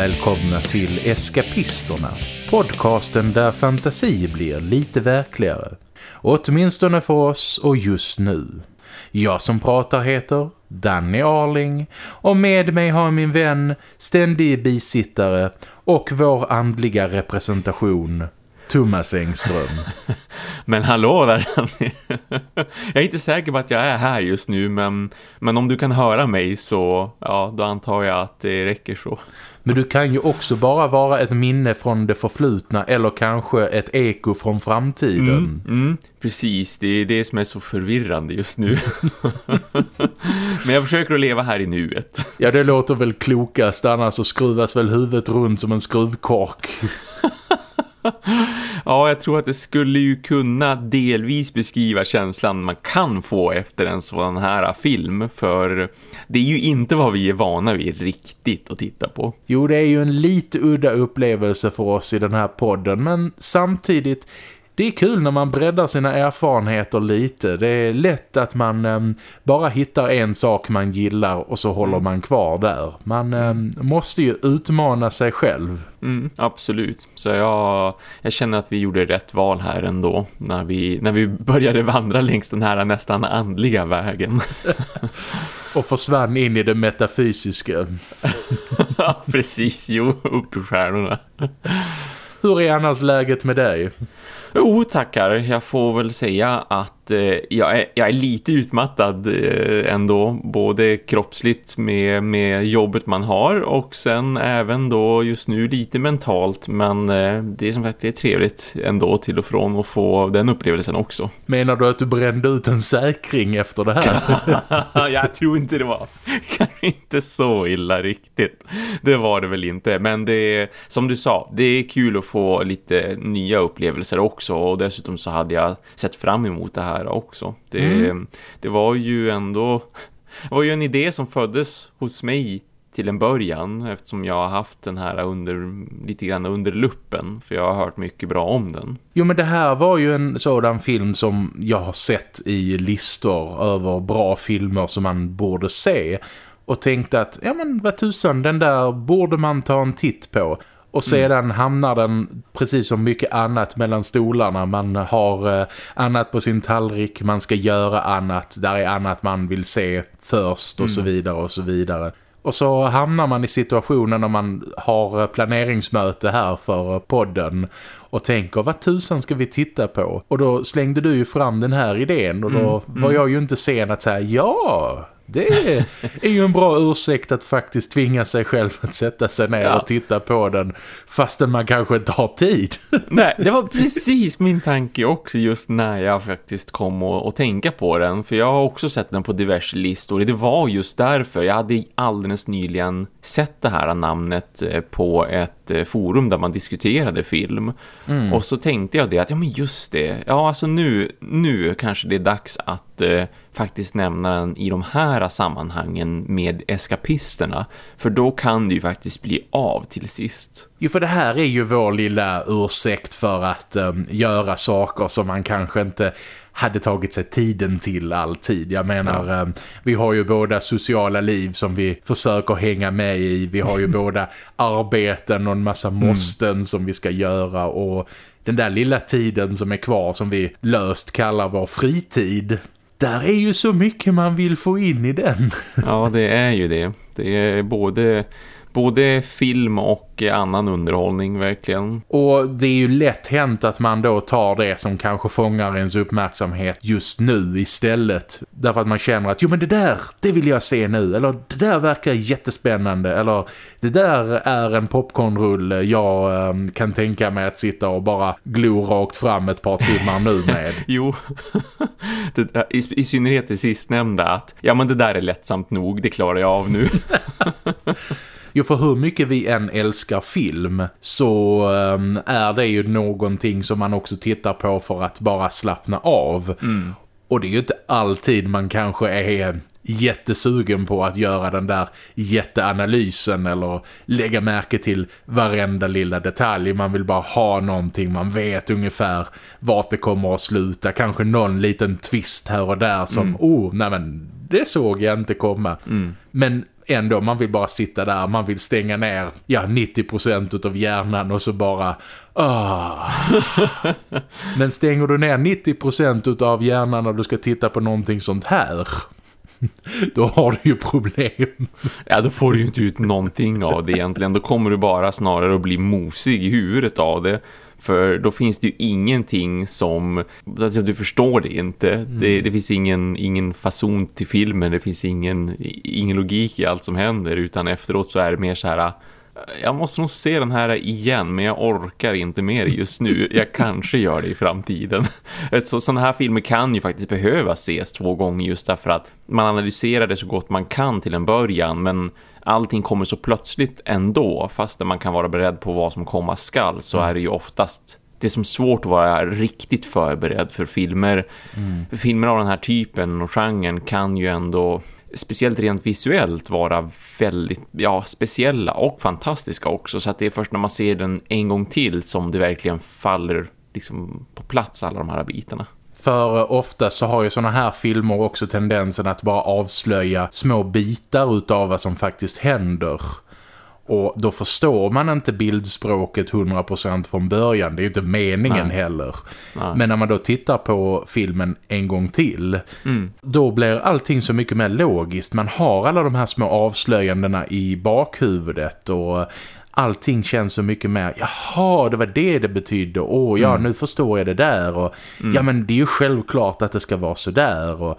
Välkomna till Eskapisterna, podcasten där fantasi blir lite verkligare. Åtminstone för oss och just nu. Jag som pratar heter Danny Arling och med mig har min vän, ständig bisittare och vår andliga representation Thomas Engström. Men hallå där Danny. Jag är inte säker på att jag är här just nu men, men om du kan höra mig så ja, då antar jag att det räcker så. Men du kan ju också bara vara ett minne från det förflutna eller kanske ett eko från framtiden. Mm, mm, precis, det är det som är så förvirrande just nu. Men jag försöker att leva här i nuet. Ja, det låter väl klokast, annars så skruvas väl huvudet runt som en skruvkork. ja, jag tror att det skulle ju kunna delvis beskriva känslan man kan få efter en sån här film. För det är ju inte vad vi är vana vid riktigt att titta på. Jo, det är ju en lite udda upplevelse för oss i den här podden. Men samtidigt det är kul när man breddar sina erfarenheter lite. Det är lätt att man um, bara hittar en sak man gillar och så håller mm. man kvar där. Man um, måste ju utmana sig själv. Mm, absolut. Så jag, jag känner att vi gjorde rätt val här ändå när vi, när vi började vandra längs den här nästan andliga vägen. och försvann in i det metafysiska. precis. Jo, upp i stjärnorna. Hur är annars läget med dig? Jo, tackar. Jag får väl säga att eh, jag, är, jag är lite utmattad eh, ändå. Både kroppsligt med, med jobbet man har och sen även då just nu lite mentalt. Men eh, det är som sagt det är trevligt ändå till och från att få den upplevelsen också. Menar du att du brände ut en säkring efter det här? jag tror inte det var kanske inte så illa riktigt. Det var det väl inte. Men det är, som du sa, det är kul att få lite nya upplevelser också. Och dessutom så hade jag sett fram emot det här här också. Det, mm. det var ju ändå det var ju en idé som föddes hos mig till en början eftersom jag har haft den här under lite grann under luppen för jag har hört mycket bra om den. Jo men det här var ju en sådan film som jag har sett i listor över bra filmer som man borde se och tänkte att ja men vad tusan den där borde man ta en titt på. Och sedan mm. hamnar den precis som mycket annat mellan stolarna. Man har eh, annat på sin tallrik, man ska göra annat. Där är annat man vill se först och mm. så vidare och så vidare. Och så hamnar man i situationen när man har planeringsmöte här för podden och tänker, vad tusan ska vi titta på? Och då slängde du ju fram den här idén och då mm, var mm. jag ju inte sen att säga, ja, det är ju en bra ursäkt att faktiskt tvinga sig själv att sätta sig ner ja. och titta på den fastän man kanske inte har tid. Nej, det var precis min tanke också just när jag faktiskt kom och, och tänka på den. För jag har också sett den på diverse listor. Det var just därför. Jag hade alldeles nyligen sett det här namnet eh, på ett eh, forum där man diskuterade film. Mm. Och så tänkte jag det att, ja men just det. Ja, alltså nu, nu kanske det är dags att eh, faktiskt nämna den i de här sammanhangen med eskapisterna. För då kan det ju faktiskt bli av till sist. Jo, för det här är ju vår lilla ursäkt för att um, göra saker som man kanske inte hade tagit sig tiden till alltid. Jag menar, ja. um, vi har ju båda sociala liv som vi försöker hänga med i. Vi har ju båda arbeten och en massa mm. måsten mm. som vi ska göra och den där lilla tiden som är kvar som vi löst kallar vår fritid där är ju så mycket man vill få in i den. Ja, det är ju det. Det är både både film och annan underhållning verkligen. Och det är ju lätt hänt att man då tar det som kanske fångar ens uppmärksamhet just nu istället. Därför att man känner att jo men det där, det vill jag se nu. Eller det där verkar jättespännande. Eller det där är en popcornrulle jag um, kan tänka mig att sitta och bara glo rakt fram ett par timmar nu med. jo, det, i, i synnerhet det sistnämnda att ja men det där är lättsamt nog, det klarar jag av nu. Jo, för hur mycket vi än älskar film så um, är det ju någonting som man också tittar på för att bara slappna av. Mm. Och det är ju inte alltid man kanske är jättesugen på att göra den där jätteanalysen eller lägga märke till varenda lilla detalj. Man vill bara ha någonting, man vet ungefär vart det kommer att sluta. Kanske någon liten twist här och där som, mm. oh, nej men det såg jag inte komma. Mm. Men ändå, man vill bara sitta där, man vill stänga ner ja, 90% av hjärnan och så bara ah. Men stänger du ner 90% av hjärnan när du ska titta på någonting sånt här då har du ju problem. Ja, då får du ju inte ut någonting av det egentligen. Då kommer du bara snarare att bli mosig i huvudet av det. För då finns det ju ingenting som... Alltså du förstår det inte. Mm. Det, det, finns ingen, ingen fason till filmen. Det finns ingen, ingen logik i allt som händer. Utan efteråt så är det mer så här... Jag måste nog se den här igen men jag orkar inte mer just nu. Jag kanske gör det i framtiden. Så, sådana här filmer kan ju faktiskt behöva ses två gånger just därför att man analyserar det så gott man kan till en början men allting kommer så plötsligt ändå fast man kan vara beredd på vad som komma skall så mm. är det ju oftast det är som svårt att vara riktigt förberedd för filmer. Mm. Filmer av den här typen och genren kan ju ändå speciellt rent visuellt vara väldigt ja, speciella och fantastiska också så att det är först när man ser den en gång till som det verkligen faller liksom på plats alla de här bitarna. För ofta så har ju såna här filmer också tendensen att bara avslöja små bitar utav vad som faktiskt händer. Och då förstår man inte bildspråket 100% från början. Det är ju inte meningen Nej. heller. Nej. Men när man då tittar på filmen en gång till. Mm. Då blir allting så mycket mer logiskt. Man har alla de här små avslöjandena i bakhuvudet. Och allting känns så mycket mer, jaha det var det det betydde, åh ja mm. nu förstår jag det där och mm. ja men det är ju självklart att det ska vara så där och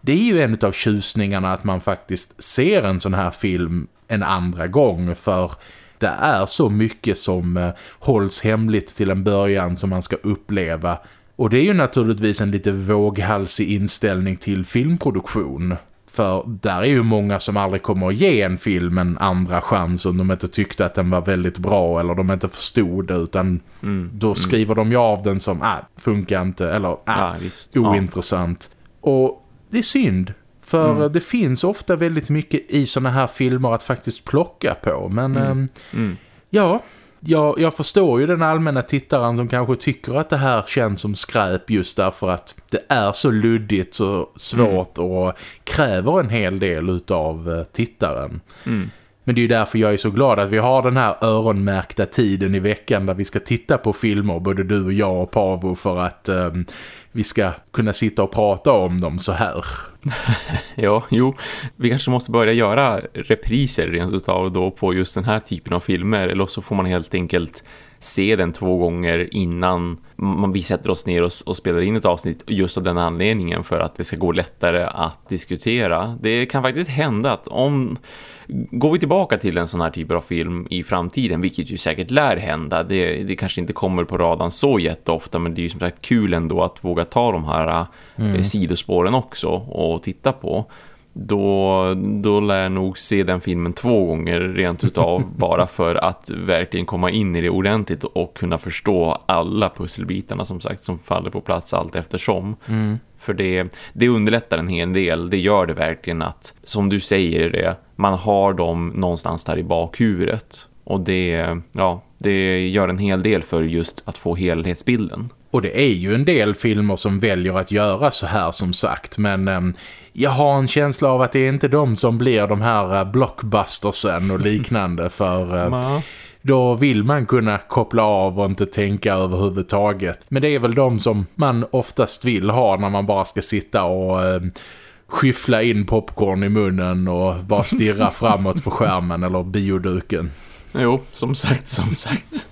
det är ju en av tjusningarna att man faktiskt ser en sån här film en andra gång för det är så mycket som eh, hålls hemligt till en början som man ska uppleva och det är ju naturligtvis en lite våghalsig inställning till filmproduktion. För där är ju många som aldrig kommer att ge en film en andra chans om de inte tyckte att den var väldigt bra eller de inte förstod det utan mm. då mm. skriver mm. de ju av den som ah, funkar inte eller ah, ja, ointressant. Ja. Och det är synd för mm. det finns ofta väldigt mycket i såna här filmer att faktiskt plocka på men ähm, ja jag, jag förstår ju den allmänna tittaren som kanske tycker att det här känns som skräp just därför att det är så luddigt, så svårt mm. och kräver en hel del av eh, tittaren. Mm. Men det är ju därför jag är så glad att vi har den här öronmärkta tiden i veckan där vi ska titta på filmer, både du och jag och Pavo för att um, vi ska kunna sitta och prata om dem så här. ja, jo. Vi kanske måste börja göra repriser rent utav då på just den här typen av filmer. Eller så får man helt enkelt se den två gånger innan man, vi sätter oss ner och, och, spelar in ett avsnitt just av den anledningen för att det ska gå lättare att diskutera. Det kan faktiskt hända att om går vi tillbaka till en sån här typ av film i framtiden, vilket ju säkert lär hända, det, det kanske inte kommer på radan så jätteofta men det är ju som sagt kul ändå att våga ta de här mm. eh, sidospåren också och titta på då, då lär jag nog se den filmen två gånger rent utav bara för att verkligen komma in i det ordentligt och kunna förstå alla pusselbitarna som sagt som faller på plats allt eftersom. Mm. För det, det underlättar en hel del, det gör det verkligen att, som du säger det, man har dem någonstans där i bakhuvudet. Och det, ja, det gör en hel del för just att få helhetsbilden. Och det är ju en del filmer som väljer att göra så här som sagt. Men eh, jag har en känsla av att det är inte de som blir de här eh, blockbustersen och liknande. för eh, då vill man kunna koppla av och inte tänka överhuvudtaget. Men det är väl de som man oftast vill ha när man bara ska sitta och... Skyffla in popcorn i munnen och bara stirra framåt på skärmen eller bioduken. Jo, som sagt, som sagt.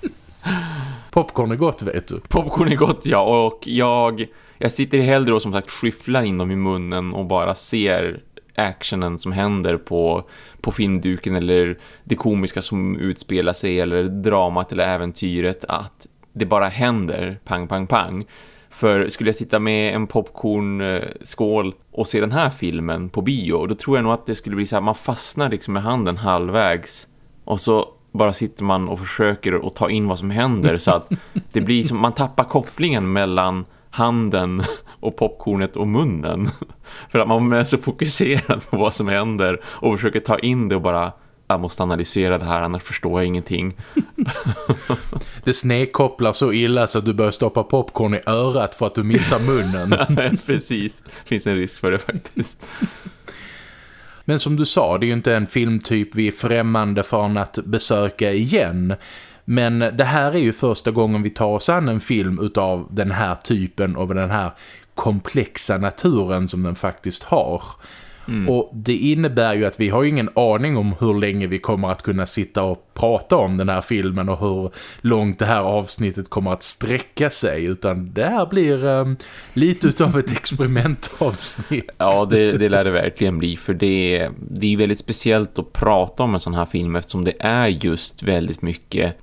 Popcorn är gott, vet du. Popcorn är gott, ja. Och jag, jag sitter hellre och som sagt skyfflar in dem i munnen och bara ser actionen som händer på, på filmduken eller det komiska som utspelar sig eller dramat eller äventyret att det bara händer pang, pang, pang. För skulle jag sitta med en popcornskål och se den här filmen på bio då tror jag nog att det skulle bli så här man fastnar liksom med handen halvvägs och så bara sitter man och försöker att ta in vad som händer så att det blir som man tappar kopplingen mellan handen och popcornet och munnen. För att man är så fokuserad på vad som händer och försöker ta in det och bara jag måste analysera det här annars förstår jag ingenting. det snedkopplar så illa så att du börjar stoppa popcorn i örat för att du missar munnen. Precis, finns en risk för det faktiskt. Men som du sa, det är ju inte en filmtyp vi är främmande från att besöka igen. Men det här är ju första gången vi tar oss an en film utav den här typen och den här komplexa naturen som den faktiskt har. Mm. Och det innebär ju att vi har ingen aning om hur länge vi kommer att kunna sitta och prata om den här filmen och hur långt det här avsnittet kommer att sträcka sig utan det här blir um, lite av ett experimentavsnitt. Ja, det, det lär det verkligen bli för det, det är väldigt speciellt att prata om en sån här film eftersom det är just väldigt mycket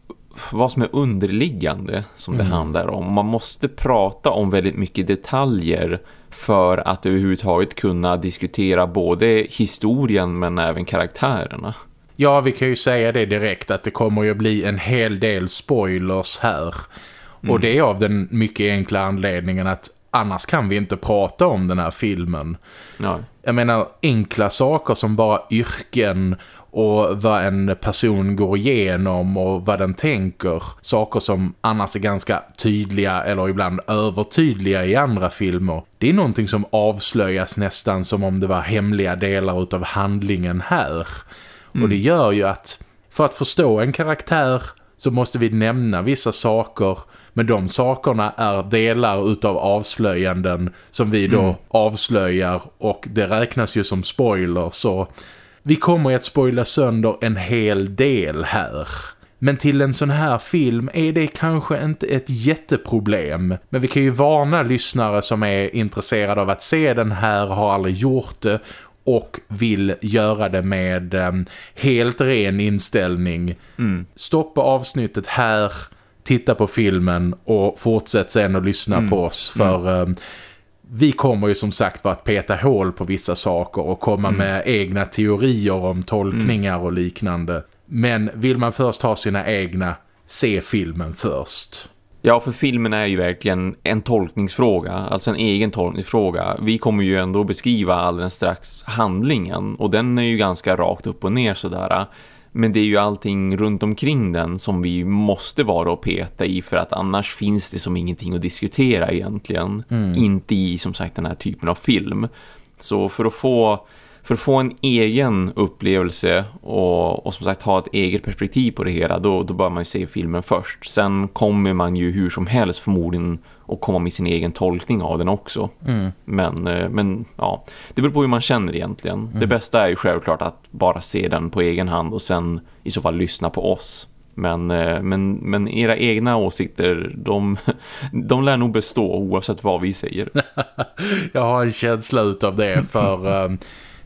vad som är underliggande som mm. det handlar om. Man måste prata om väldigt mycket detaljer för att överhuvudtaget kunna diskutera både historien men även karaktärerna. Ja, vi kan ju säga det direkt att det kommer ju bli en hel del spoilers här. Mm. Och det är av den mycket enkla anledningen att annars kan vi inte prata om den här filmen. Nej. Jag menar, enkla saker som bara yrken och vad en person går igenom och vad den tänker. Saker som annars är ganska tydliga eller ibland övertydliga i andra filmer. Det är någonting som avslöjas nästan som om det var hemliga delar utav handlingen här. Mm. Och det gör ju att för att förstå en karaktär så måste vi nämna vissa saker men de sakerna är delar utav avslöjanden som vi då mm. avslöjar och det räknas ju som spoiler så vi kommer att spoila sönder en hel del här. Men till en sån här film är det kanske inte ett jätteproblem. Men vi kan ju varna lyssnare som är intresserade av att se den här, har aldrig gjort det och vill göra det med um, helt ren inställning. Mm. Stoppa avsnittet här, titta på filmen och fortsätt sen att lyssna mm. på oss för... Um, vi kommer ju som sagt att peta hål på vissa saker och komma mm. med egna teorier om tolkningar mm. och liknande. Men vill man först ha sina egna, se filmen först. Ja, för filmen är ju verkligen en tolkningsfråga, alltså en egen tolkningsfråga. Vi kommer ju ändå beskriva alldeles strax handlingen och den är ju ganska rakt upp och ner sådär. Men det är ju allting runt omkring den som vi måste vara och peta i för att annars finns det som ingenting att diskutera egentligen. Mm. Inte i som sagt den här typen av film. Så för att få för att få en egen upplevelse och, och som sagt ha ett eget perspektiv på det hela då, då bör man ju se filmen först. Sen kommer man ju hur som helst förmodligen att komma med sin egen tolkning av den också. Mm. Men, eh, men ja, det beror på hur man känner egentligen. Mm. Det bästa är ju självklart att bara se den på egen hand och sen i så fall lyssna på oss. Men, eh, men, men era egna åsikter, de, de lär nog bestå oavsett vad vi säger. Jag har en känsla av det för... um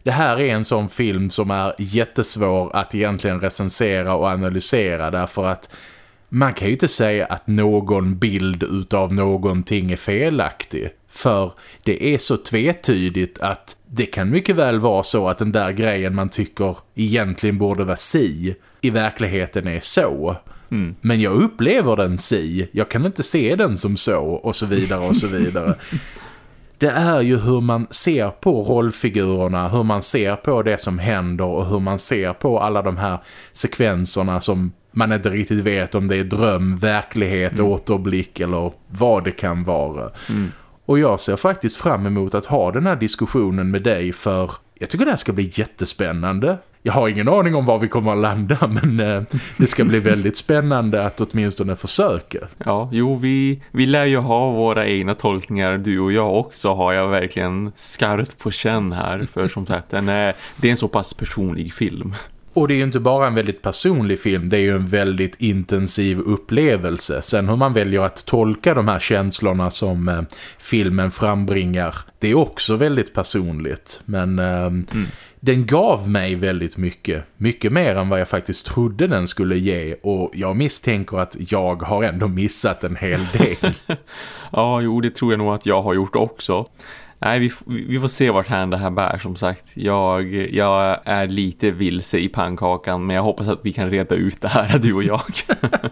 det här är en sån film som är jättesvår att egentligen recensera och analysera därför att man kan ju inte säga att någon bild utav någonting är felaktig. För det är så tvetydigt att det kan mycket väl vara så att den där grejen man tycker egentligen borde vara si i verkligheten är så. Mm. Men jag upplever den si, jag kan inte se den som så och så vidare och så vidare. det är ju hur man ser på rollfigurerna, hur man ser på det som händer och hur man ser på alla de här sekvenserna som man inte riktigt vet om det är dröm, verklighet, mm. återblick eller vad det kan vara. Mm. Och jag ser faktiskt fram emot att ha den här diskussionen med dig för jag tycker det här ska bli jättespännande. Jag har ingen aning om var vi kommer att landa men eh, det ska bli väldigt spännande att åtminstone försöka. Ja, jo vi, vi lär ju ha våra egna tolkningar, du och jag också har jag verkligen skarpt på känn här för som sagt den är, det är en så pass personlig film. Och det är ju inte bara en väldigt personlig film, det är ju en väldigt intensiv upplevelse. Sen hur man väljer att tolka de här känslorna som eh, filmen frambringar, det är också väldigt personligt. Men eh, mm. den gav mig väldigt mycket, mycket mer än vad jag faktiskt trodde den skulle ge. Och jag misstänker att jag har ändå missat en hel del. ja, jo det tror jag nog att jag har gjort också. Nej, vi, vi får se vart här det här bär som sagt. Jag, jag är lite vilse i pannkakan men jag hoppas att vi kan reda ut det här, du och jag.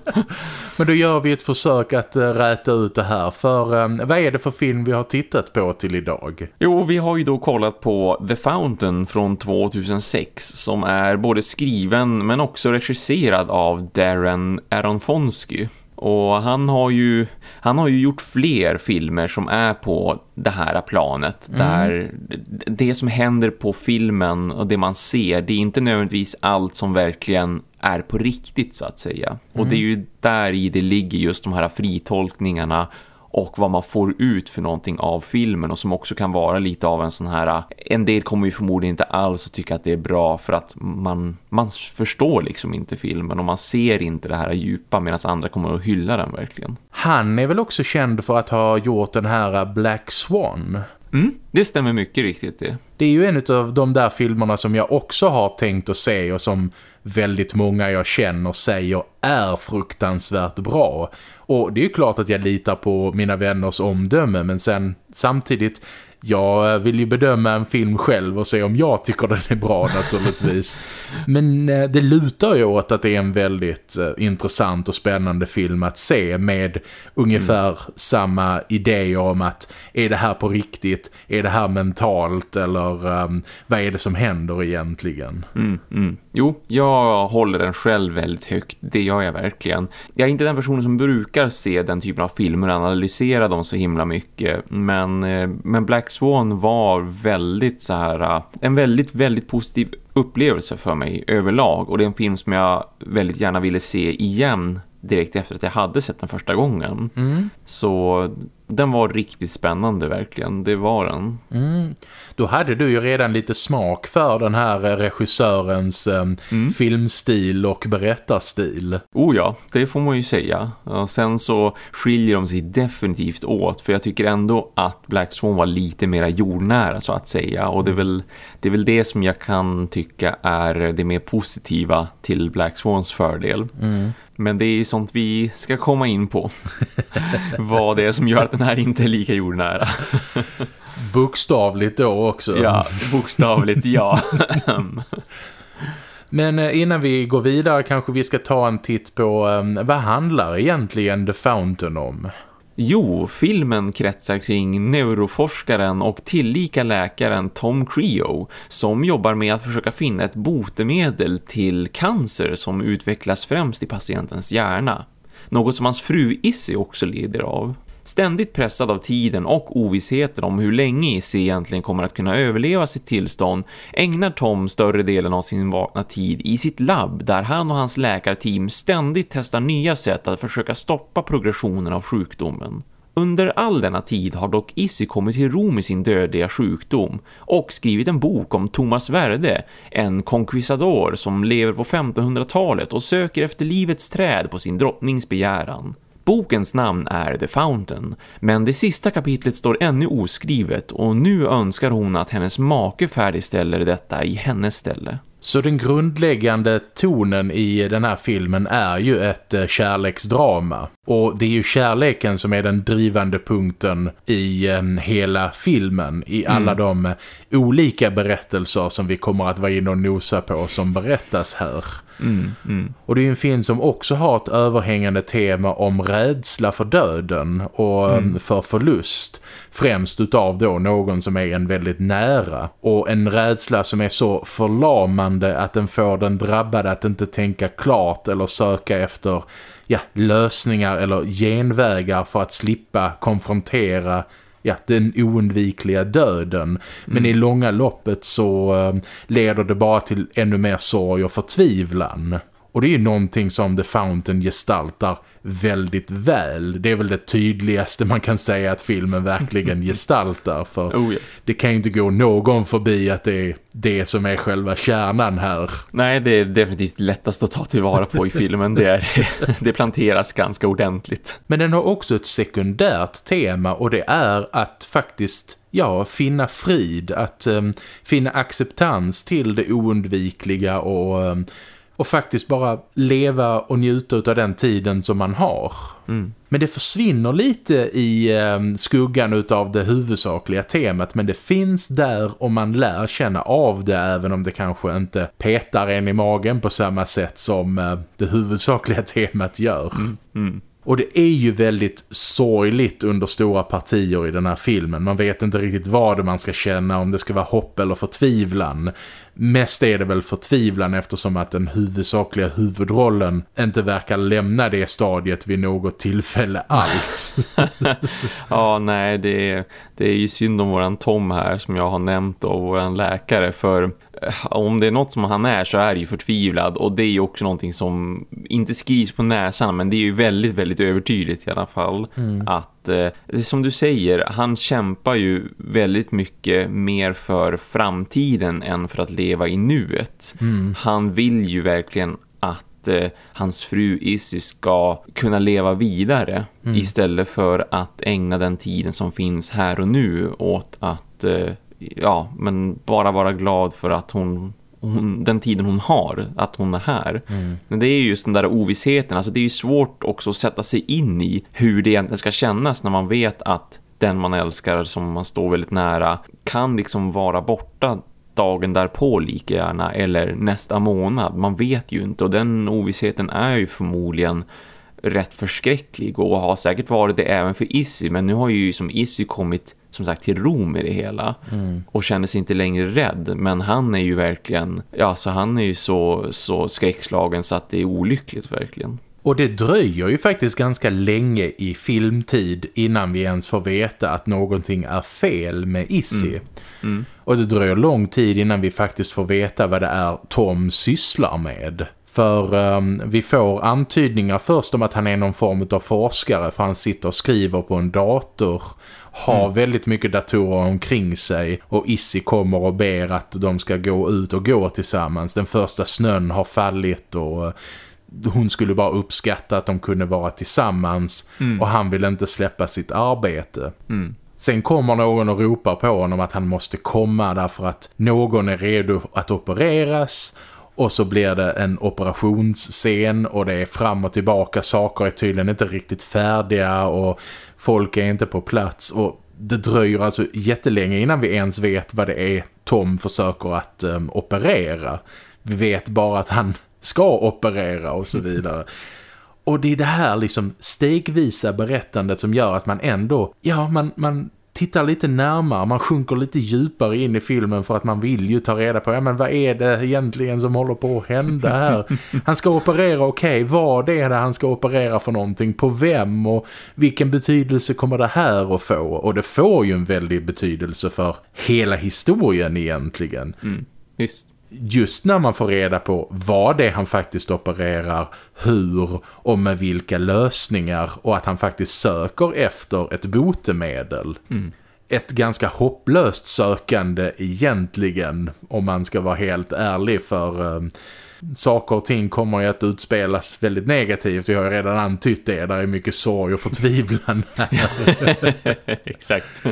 men då gör vi ett försök att uh, räta ut det här. För um, vad är det för film vi har tittat på till idag? Jo, vi har ju då kollat på The Fountain från 2006 som är både skriven men också regisserad av Darren Aronofsky. Och han har ju han har ju gjort fler filmer som är på det här planet mm. där det som händer på filmen och det man ser det är inte nödvändigtvis allt som verkligen är på riktigt så att säga. Mm. Och det är ju där i det ligger just de här fritolkningarna och vad man får ut för någonting av filmen och som också kan vara lite av en sån här en del kommer ju förmodligen inte alls att tycka att det är bra för att man, man förstår liksom inte filmen och man ser inte det här djupa medan andra kommer att hylla den verkligen. Han är väl också känd för att ha gjort den här Black Swan Mm, det stämmer mycket riktigt det. Det är ju en av de där filmerna som jag också har tänkt att se och som väldigt många jag känner säger är fruktansvärt bra. Och det är ju klart att jag litar på mina vänners omdöme men sen samtidigt jag vill ju bedöma en film själv och se om jag tycker den är bra naturligtvis. Men eh, det lutar ju åt att det är en väldigt eh, intressant och spännande film att se med ungefär mm. samma idéer om att är det här på riktigt? Är det här mentalt? Eller um, vad är det som händer egentligen? Mm, mm. Jo, jag håller den själv väldigt högt. Det gör jag verkligen. Jag är inte den personen som brukar se den typen av filmer och analysera dem så himla mycket. Men, eh, men Black Swan var väldigt så här eh, en väldigt, väldigt positiv upplevelse för mig överlag. Och det är en film som jag väldigt gärna ville se igen direkt efter att jag hade sett den första gången. Mm. Så den var riktigt spännande verkligen, det var den. Mm. Då hade du ju redan lite smak för den här regissörens um, mm. filmstil och berättarstil. Oh ja, det får man ju säga. Sen så skiljer de sig definitivt åt för jag tycker ändå att Black Swan var lite mer jordnära så att säga. Och det är väl det, är väl det som jag kan tycka är det mer positiva till Black Swans fördel. Mm. Men det är sånt vi ska komma in på. Vad det är som gör att den här inte är lika jordnära. Bokstavligt då också. Ja, bokstavligt ja. Men eh, innan vi går vidare kanske vi ska ta en titt på um, vad handlar egentligen The Fountain om? Jo, filmen kretsar kring neuroforskaren och tillika läkaren Tom Creo som jobbar med att försöka finna ett botemedel till cancer som utvecklas främst i patientens hjärna. Något som hans fru Issy också lider av. Ständigt pressad av tiden och ovissheten om hur länge Issy egentligen kommer att kunna överleva sitt tillstånd ägnar Tom större delen av sin vakna tid i sitt labb där han och hans läkarteam ständigt testar nya sätt att försöka stoppa progressionen av sjukdomen. Under all denna tid har dock Issy kommit till ro med sin dödliga sjukdom och skrivit en bok om Thomas Verde, en konquistador som lever på 1500-talet och söker efter livets träd på sin drottnings begäran. Bokens namn är The Fountain, men det sista kapitlet står ännu oskrivet och nu önskar hon att hennes make färdigställer detta i hennes ställe. Så den grundläggande tonen i den här filmen är ju ett eh, kärleksdrama. Och det är ju kärleken som är den drivande punkten i eh, hela filmen. I alla mm. de olika berättelser som vi kommer att vara inne och nosa på som berättas här. Mm, mm. Och det är en film som också har ett överhängande tema om rädsla för döden och mm. för förlust. Främst utav då någon som är en väldigt nära. Och en rädsla som är så förlamande att den får den drabbade att inte tänka klart eller söka efter ja, lösningar eller genvägar för att slippa konfrontera ja, den oundvikliga döden. Men mm. i långa loppet så uh, leder det bara till ännu mer sorg och förtvivlan. Och det är ju någonting som The Fountain gestaltar väldigt väl. Det är väl det tydligaste man kan säga att filmen verkligen gestaltar. För oh, yeah. det kan ju inte gå någon förbi att det är det som är själva kärnan här. Nej, det är definitivt lättast att ta tillvara på i filmen. Det, är, det planteras ganska ordentligt. Men den har också ett sekundärt tema och det är att faktiskt ja, finna frid, att um, finna acceptans till det oundvikliga och um, och faktiskt bara leva och njuta av den tiden som man har. Mm. Men det försvinner lite i eh, skuggan av det huvudsakliga temat men det finns där och man lär känna av det även om det kanske inte petar en i magen på samma sätt som eh, det huvudsakliga temat gör. Mm. Mm. Och det är ju väldigt sorgligt under stora partier i den här filmen. Man vet inte riktigt vad man ska känna, om det ska vara hopp eller förtvivlan. Mest är det väl förtvivlan eftersom att den huvudsakliga huvudrollen inte verkar lämna det stadiet vid något tillfälle alls. ja, nej, det är, det är ju synd om våran Tom här som jag har nämnt och våran läkare för om det är något som han är så är det ju förtvivlad och det är ju också någonting som inte skrivs på näsan men det är ju väldigt, väldigt övertydligt i alla fall mm. att eh, som du säger, han kämpar ju väldigt mycket mer för framtiden än för att leva i nuet. Mm. Han vill ju verkligen att eh, hans fru Issy ska kunna leva vidare mm. istället för att ägna den tiden som finns här och nu åt att eh, ja, men bara vara glad för att hon hon, den tiden hon har, att hon är här. Mm. Men det är just den där ovissheten, alltså det är ju svårt också att sätta sig in i hur det egentligen ska kännas när man vet att den man älskar som man står väldigt nära kan liksom vara borta dagen därpå lika gärna eller nästa månad. Man vet ju inte och den ovissheten är ju förmodligen rätt förskräcklig och har säkert varit det även för Issy men nu har ju som Issy kommit som sagt till ro med det hela mm. och känner sig inte längre rädd men han är ju verkligen ja så han är ju så, så skräckslagen så att det är olyckligt verkligen. Och det dröjer ju faktiskt ganska länge i filmtid innan vi ens får veta att någonting är fel med Issy. Mm. Mm. Och det dröjer lång tid innan vi faktiskt får veta vad det är Tom sysslar med. För um, vi får antydningar först om att han är någon form av forskare för han sitter och skriver på en dator har mm. väldigt mycket datorer omkring sig och Issy kommer och ber att de ska gå ut och gå tillsammans. Den första snön har fallit och eh, hon skulle bara uppskatta att de kunde vara tillsammans mm. och han vill inte släppa sitt arbete. Mm. Sen kommer någon och ropar på honom att han måste komma därför att någon är redo att opereras och så blir det en operationsscen och det är fram och tillbaka. Saker är tydligen inte riktigt färdiga och folk är inte på plats. Och det dröjer alltså jättelänge innan vi ens vet vad det är Tom försöker att um, operera. Vi vet bara att han ska operera och så vidare. Och det är det här liksom stegvisa berättandet som gör att man ändå, ja man, man tittar lite närmare, man sjunker lite djupare in i filmen för att man vill ju ta reda på, ja men vad är det egentligen som håller på att hända här? Han ska operera, okej, okay, vad är det han ska operera för någonting? På vem? Och vilken betydelse kommer det här att få? Och det får ju en väldig betydelse för hela historien egentligen. Mm, visst just när man får reda på vad det är han faktiskt opererar, hur och med vilka lösningar och att han faktiskt söker efter ett botemedel. Mm. Ett ganska hopplöst sökande egentligen om man ska vara helt ärlig för um, saker och ting kommer ju att utspelas väldigt negativt. Vi har ju redan antytt det, där är mycket sorg och förtvivlan. Exakt.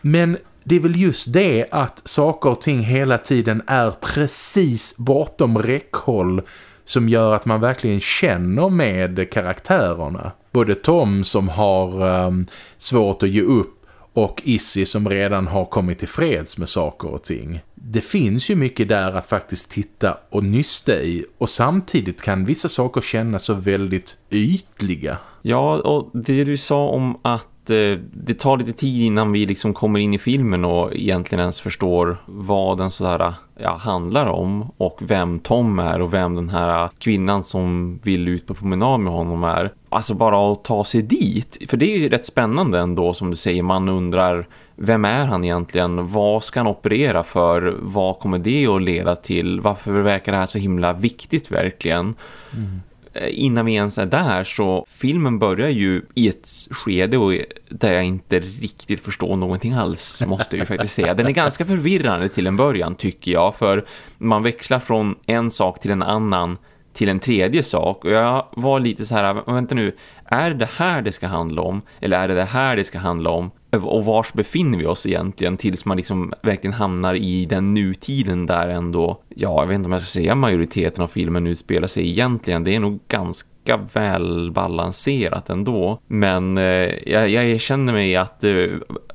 Men det är väl just det att saker och ting hela tiden är precis bortom räckhåll som gör att man verkligen känner med karaktärerna. Både Tom som har um, svårt att ge upp och Issy som redan har kommit till freds med saker och ting. Det finns ju mycket där att faktiskt titta och nysta i och samtidigt kan vissa saker kännas så väldigt ytliga. Ja, och det du sa om att eh, det tar lite tid innan vi liksom kommer in i filmen och egentligen ens förstår vad den sådär ja, handlar om och vem Tom är och vem den här kvinnan som vill ut på promenad med honom är. Alltså bara att ta sig dit. För det är ju rätt spännande ändå som du säger. Man undrar vem är han egentligen? Vad ska han operera för? Vad kommer det att leda till? Varför verkar det här så himla viktigt verkligen? Mm. Eh, innan vi ens är där så filmen börjar ju i ett skede där jag inte riktigt förstår någonting alls måste jag ju faktiskt säga. Den är ganska förvirrande till en början tycker jag för man växlar från en sak till en annan till en tredje sak och jag var lite så här, vänta nu, är det här det ska handla om? Eller är det det här det ska handla om? Och vars befinner vi oss egentligen tills man liksom verkligen hamnar i den nutiden där ändå, ja jag vet inte om jag ska säga majoriteten av filmen utspelar sig egentligen. Det är nog ganska ganska välbalanserat ändå. Men eh, jag, jag känner mig att eh,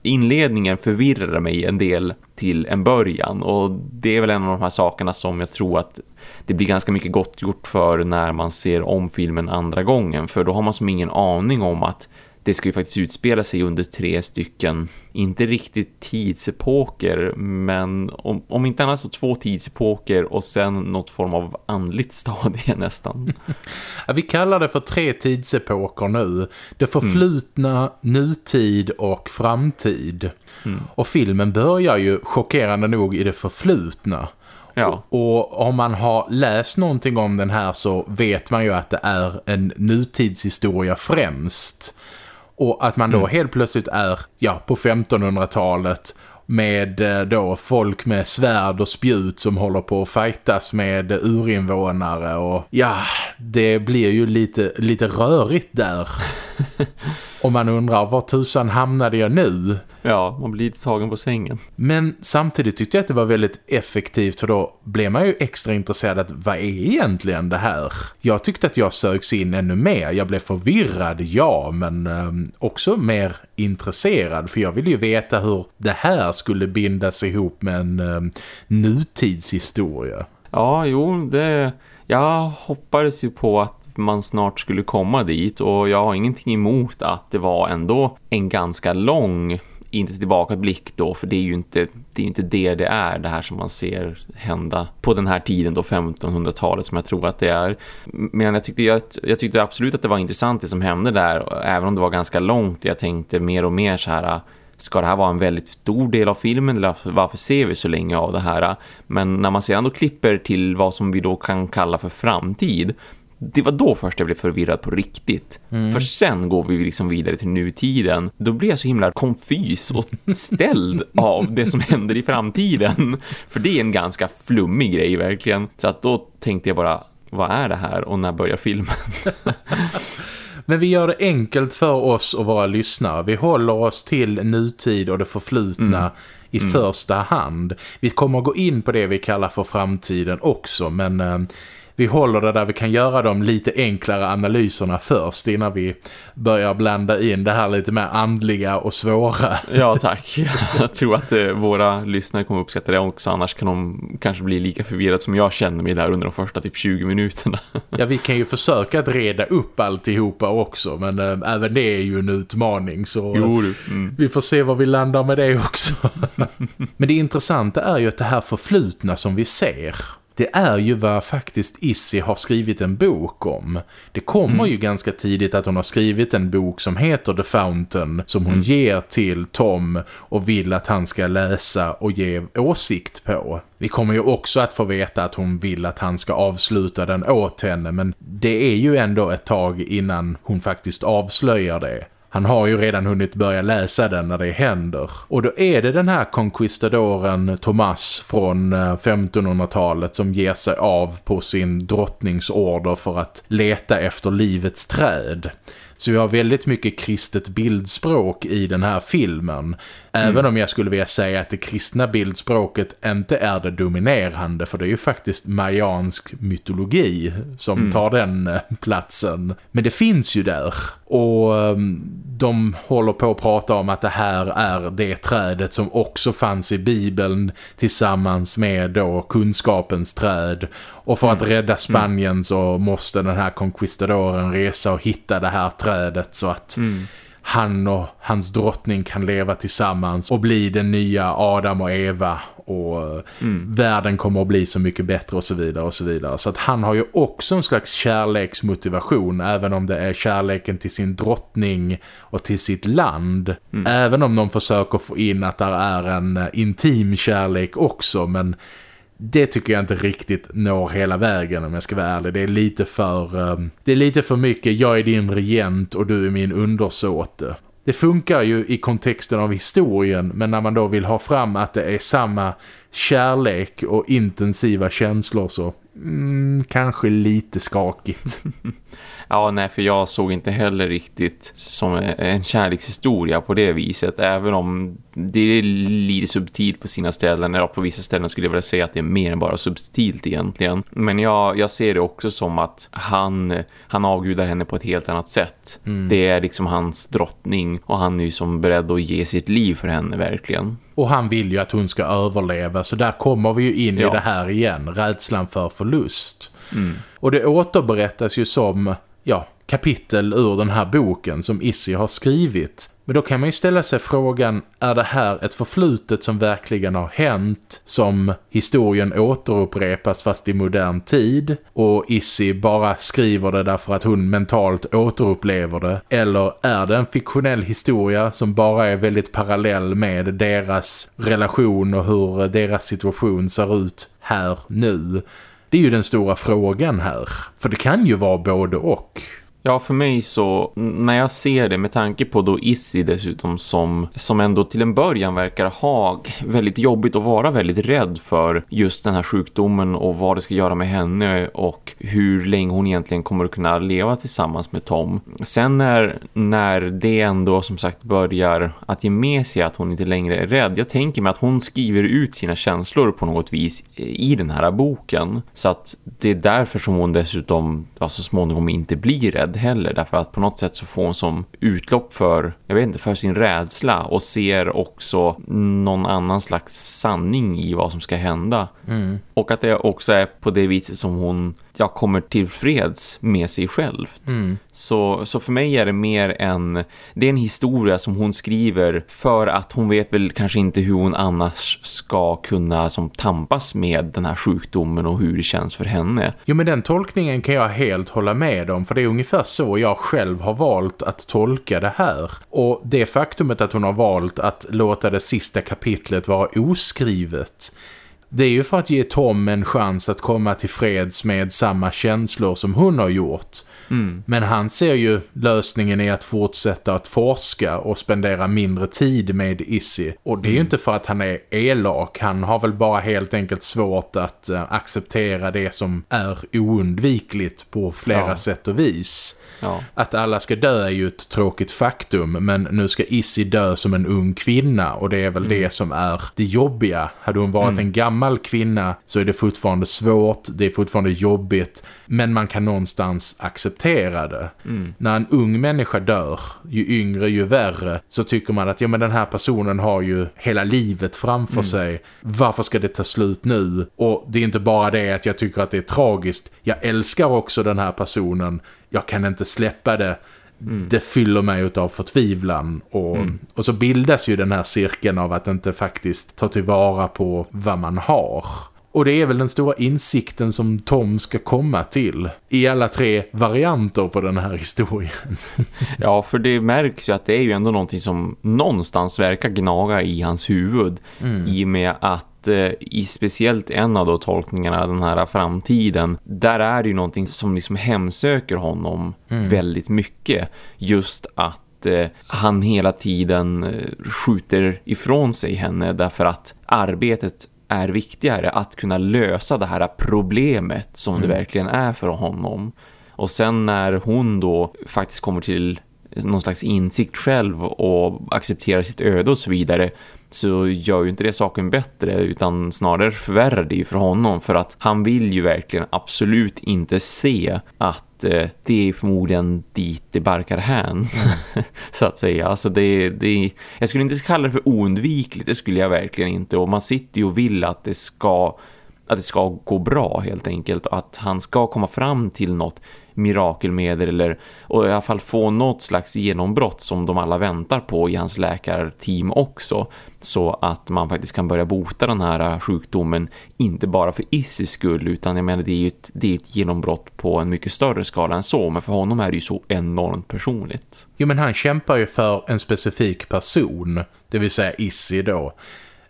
inledningen förvirrar mig en del till en början. Och det är väl en av de här sakerna som jag tror att det blir ganska mycket gott gjort för när man ser om filmen andra gången. För då har man som ingen aning om att det ska ju faktiskt utspela sig under tre stycken, inte riktigt tidsepoker, men om, om inte annat så två tidsepoker och sen något form av andligt stadie nästan. Ja, vi kallar det för tre tidsepoker nu. Det förflutna, mm. nutid och framtid. Mm. Och filmen börjar ju chockerande nog i det förflutna. Ja. Och om man har läst någonting om den här så vet man ju att det är en nutidshistoria främst. Och att man då mm. helt plötsligt är ja, på 1500-talet med eh, då folk med svärd och spjut som håller på att fightas med urinvånare och ja, det blir ju lite, lite rörigt där. och man undrar, var tusan hamnade jag nu? Ja, man blir lite tagen på sängen. Men samtidigt tyckte jag att det var väldigt effektivt för då blev man ju extra intresserad att vad är egentligen det här? Jag tyckte att jag sögs in ännu mer. Jag blev förvirrad, ja, men eh, också mer intresserad för jag ville ju veta hur det här skulle bindas ihop med en eh, nutidshistoria. Ja, jo, det... Jag hoppades ju på att man snart skulle komma dit och jag har ingenting emot att det var ändå en ganska lång inte tillbaka blick då för det är ju inte det är inte det det är det här som man ser hända på den här tiden då 1500-talet som jag tror att det är. Men jag tyckte, jag, jag tyckte absolut att det var intressant det som hände där även om det var ganska långt. Jag tänkte mer och mer så här ska det här vara en väldigt stor del av filmen eller varför ser vi så länge av det här? Men när man sedan då klipper till vad som vi då kan kalla för framtid det var då först jag blev förvirrad på riktigt. Mm. För sen går vi liksom vidare till nutiden. Då blir jag så himla konfys och ställd av det som händer i framtiden. För det är en ganska flummig grej verkligen. Så att då tänkte jag bara, vad är det här och när börjar filmen? Men vi gör det enkelt för oss och våra lyssnare. Vi håller oss till nutid och det förflutna mm. i mm. första hand. Vi kommer att gå in på det vi kallar för framtiden också, men... Eh, vi håller det där vi kan göra de lite enklare analyserna först innan vi börjar blanda in det här lite mer andliga och svåra. Ja tack, jag tror att eh, våra lyssnare kommer uppskatta det också annars kan de kanske bli lika förvirrade som jag känner mig där under de första typ 20 minuterna. Ja vi kan ju försöka att reda upp alltihopa också men äh, även det är ju en utmaning så jo, mm. vi får se vad vi landar med det också. men det intressanta är ju att det här förflutna som vi ser det är ju vad faktiskt Issy har skrivit en bok om. Det kommer mm. ju ganska tidigt att hon har skrivit en bok som heter The Fountain som hon mm. ger till Tom och vill att han ska läsa och ge åsikt på. Vi kommer ju också att få veta att hon vill att han ska avsluta den åt henne men det är ju ändå ett tag innan hon faktiskt avslöjar det. Han har ju redan hunnit börja läsa den när det händer. Och då är det den här konquistadoren Thomas från eh, 1500-talet som ger sig av på sin drottningsorder för att leta efter livets träd. Så vi har väldigt mycket kristet bildspråk i den här filmen. Även mm. om jag skulle vilja säga att det kristna bildspråket inte är det dominerande. För det är ju faktiskt majansk mytologi som mm. tar den eh, platsen. Men det finns ju där. Och ehm, de håller på att prata om att det här är det trädet som också fanns i Bibeln tillsammans med då kunskapens träd. Och för att mm. rädda Spanien mm. så måste den här conquistadoren resa och hitta det här trädet så att mm. Han och hans drottning kan leva tillsammans och bli den nya Adam och Eva och mm. världen kommer att bli så mycket bättre och så vidare och så vidare. Så att han har ju också en slags kärleksmotivation även om det är kärleken till sin drottning och till sitt land. Mm. Även om de försöker få in att det är en eh, intim kärlek också men det tycker jag inte riktigt når hela vägen om jag ska vara ärlig. Det är lite för, um, det är lite för mycket jag är din regent och du är min undersåte. Det funkar ju i kontexten av historien men när man då vill ha fram att det är samma kärlek och intensiva känslor så mm, kanske lite skakigt. Ja, nej, för jag såg inte heller riktigt som en kärlekshistoria på det viset. Även om det är lite subtilt på sina ställen. Eller på vissa ställen skulle jag vilja säga att det är mer än bara subtilt egentligen. Men jag, jag ser det också som att han, han avgudar henne på ett helt annat sätt. Mm. Det är liksom hans drottning och han är ju som beredd att ge sitt liv för henne verkligen. Och han vill ju att hon ska överleva så där kommer vi ju in ja. i det här igen. Rädslan för förlust. Mm. Och det återberättas ju som ja, kapitel ur den här boken som Issy har skrivit. Men då kan man ju ställa sig frågan, är det här ett förflutet som verkligen har hänt? Som historien återupprepas fast i modern tid? Och Issy bara skriver det därför att hon mentalt återupplever det? Eller är det en fiktionell historia som bara är väldigt parallell med deras relation och hur deras situation ser ut här nu? Det är ju den stora frågan här. För det kan ju vara både och. Ja, för mig så, när jag ser det med tanke på då Issy dessutom som, som ändå till en början verkar ha väldigt jobbigt att vara väldigt rädd för just den här sjukdomen och vad det ska göra med henne och hur länge hon egentligen kommer att kunna leva tillsammans med Tom. Sen när, när det ändå som sagt börjar att ge med sig att hon inte längre är rädd, jag tänker mig att hon skriver ut sina känslor på något vis i den här boken. Så att det är därför som hon dessutom alltså så småningom inte blir rädd rädd heller därför att på något sätt så får hon som utlopp för, jag vet inte, för sin rädsla och ser också någon annan slags sanning i vad som ska hända. Mm. Och att det också är på det viset som hon jag kommer tillfreds med sig själv. Mm. Så, så för mig är det mer en det är en historia som hon skriver för att hon vet väl kanske inte hur hon annars ska kunna som tampas med den här sjukdomen och hur det känns för henne. Jo men den tolkningen kan jag helt hålla med om för det är ungefär så jag själv har valt att tolka det här. Och det faktumet att hon har valt att låta det sista kapitlet vara oskrivet det är ju för att ge Tom en chans att komma till freds med samma känslor som hon har gjort. Mm. Men han ser ju lösningen i att fortsätta att forska och spendera mindre tid med Issy. Och det är mm. ju inte för att han är elak. Han har väl bara helt enkelt svårt att uh, acceptera det som är oundvikligt på flera ja. sätt och vis. Ja. Att alla ska dö är ju ett tråkigt faktum men nu ska Issy dö som en ung kvinna och det är väl mm. det som är det jobbiga. Hade hon varit mm. en gammal kvinna så är det fortfarande svårt, det är fortfarande jobbigt men man kan någonstans acceptera det. Mm. När en ung människa dör, ju yngre ju värre, så tycker man att ja men den här personen har ju hela livet framför mm. sig. Varför ska det ta slut nu? Och det är inte bara det att jag tycker att det är tragiskt. Jag älskar också den här personen. Jag kan inte släppa det. Mm. Det fyller mig av förtvivlan och, mm. och så bildas ju den här cirkeln av att inte faktiskt ta tillvara på vad man har. Och det är väl den stora insikten som Tom ska komma till i alla tre varianter på den här historien. ja, för det märks ju att det är ju ändå någonting som någonstans verkar gnaga i hans huvud mm. i och med att eh, i speciellt en av då tolkningarna den här framtiden där är det ju någonting som liksom hemsöker honom mm. väldigt mycket just att eh, han hela tiden eh, skjuter ifrån sig henne därför att arbetet är viktigare att kunna lösa det här problemet som mm. det verkligen är för honom. Och sen när hon då faktiskt kommer till någon slags insikt själv och accepterar sitt öde och så vidare så gör ju inte det saken bättre utan snarare förvärrar det ju för honom för att han vill ju verkligen absolut inte se att eh, det är förmodligen dit det barkar hän mm. så att säga. Alltså det, det, jag skulle inte kalla det för oundvikligt, det skulle jag verkligen inte. Och man sitter ju och vill att det ska att det ska gå bra helt enkelt. Att han ska komma fram till något mirakelmedel eller och i alla fall få något slags genombrott som de alla väntar på i hans läkarteam också så att man faktiskt kan börja bota den här sjukdomen inte bara för Issys skull utan jag menar det är ju ett, det är ett genombrott på en mycket större skala än så men för honom är det ju så enormt personligt. Jo men han kämpar ju för en specifik person det vill säga Issy då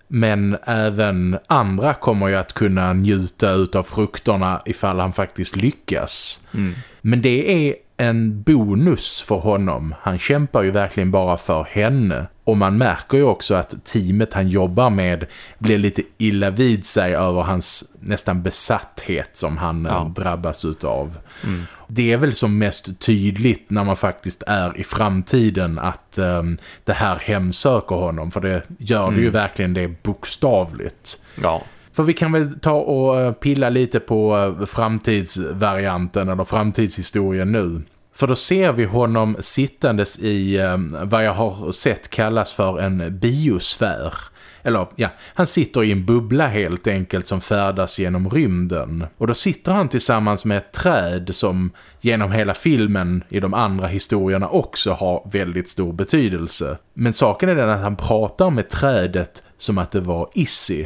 men även andra kommer ju att kunna njuta av frukterna ifall han faktiskt lyckas. Mm. Men det är en bonus för honom. Han kämpar ju verkligen bara för henne. Och man märker ju också att teamet han jobbar med blir lite illa vid sig över hans nästan besatthet som han ja. drabbas utav. Mm. Det är väl som mest tydligt när man faktiskt är i framtiden att um, det här hemsöker honom. För det gör mm. det ju mm. verkligen det bokstavligt. Ja. För vi kan väl ta och eh, pilla lite på eh, framtidsvarianten eller framtidshistorien nu. För då ser vi honom sittandes i eh, vad jag har sett kallas för en biosfär. Eller ja, han sitter i en bubbla helt enkelt som färdas genom rymden. Och då sitter han tillsammans med ett träd som genom hela filmen i de andra historierna också har väldigt stor betydelse. Men saken är den att han pratar med trädet som att det var Issy.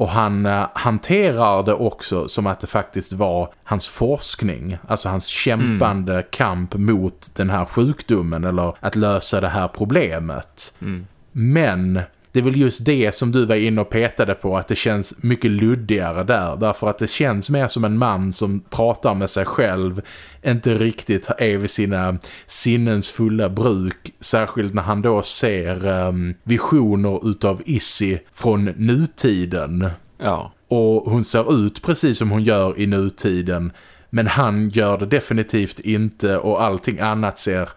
Och han uh, hanterar det också som att det faktiskt var hans forskning. Alltså hans kämpande mm. kamp mot den här sjukdomen eller att lösa det här problemet. Mm. Men det är väl just det som du var inne och petade på att det känns mycket luddigare där. Därför att det känns mer som en man som pratar med sig själv. Inte riktigt är vid sina sinnens fulla bruk. Särskilt när han då ser um, visioner utav Issy från nutiden. Ja. Och hon ser ut precis som hon gör i nutiden. Men han gör det definitivt inte och allting annat ser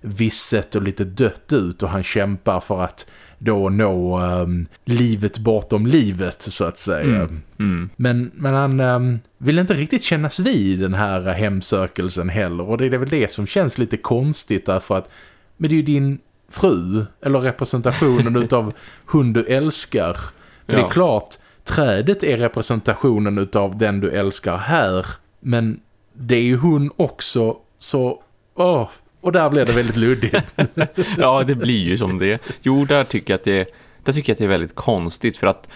visset och lite dött ut och han kämpar för att då nå um, livet bortom livet så att säga. Mm. Mm. Men, men han um, vill inte riktigt kännas vid den här hemsökelsen heller och det är väl det som känns lite konstigt därför att men det är ju din fru eller representationen utav hund du älskar. Men ja. det är klart, trädet är representationen utav den du älskar här men det är ju hon också så... Åh, och där blev det väldigt luddigt. ja, det blir ju som det. Jo, där tycker jag att det, där tycker jag att det är väldigt konstigt för att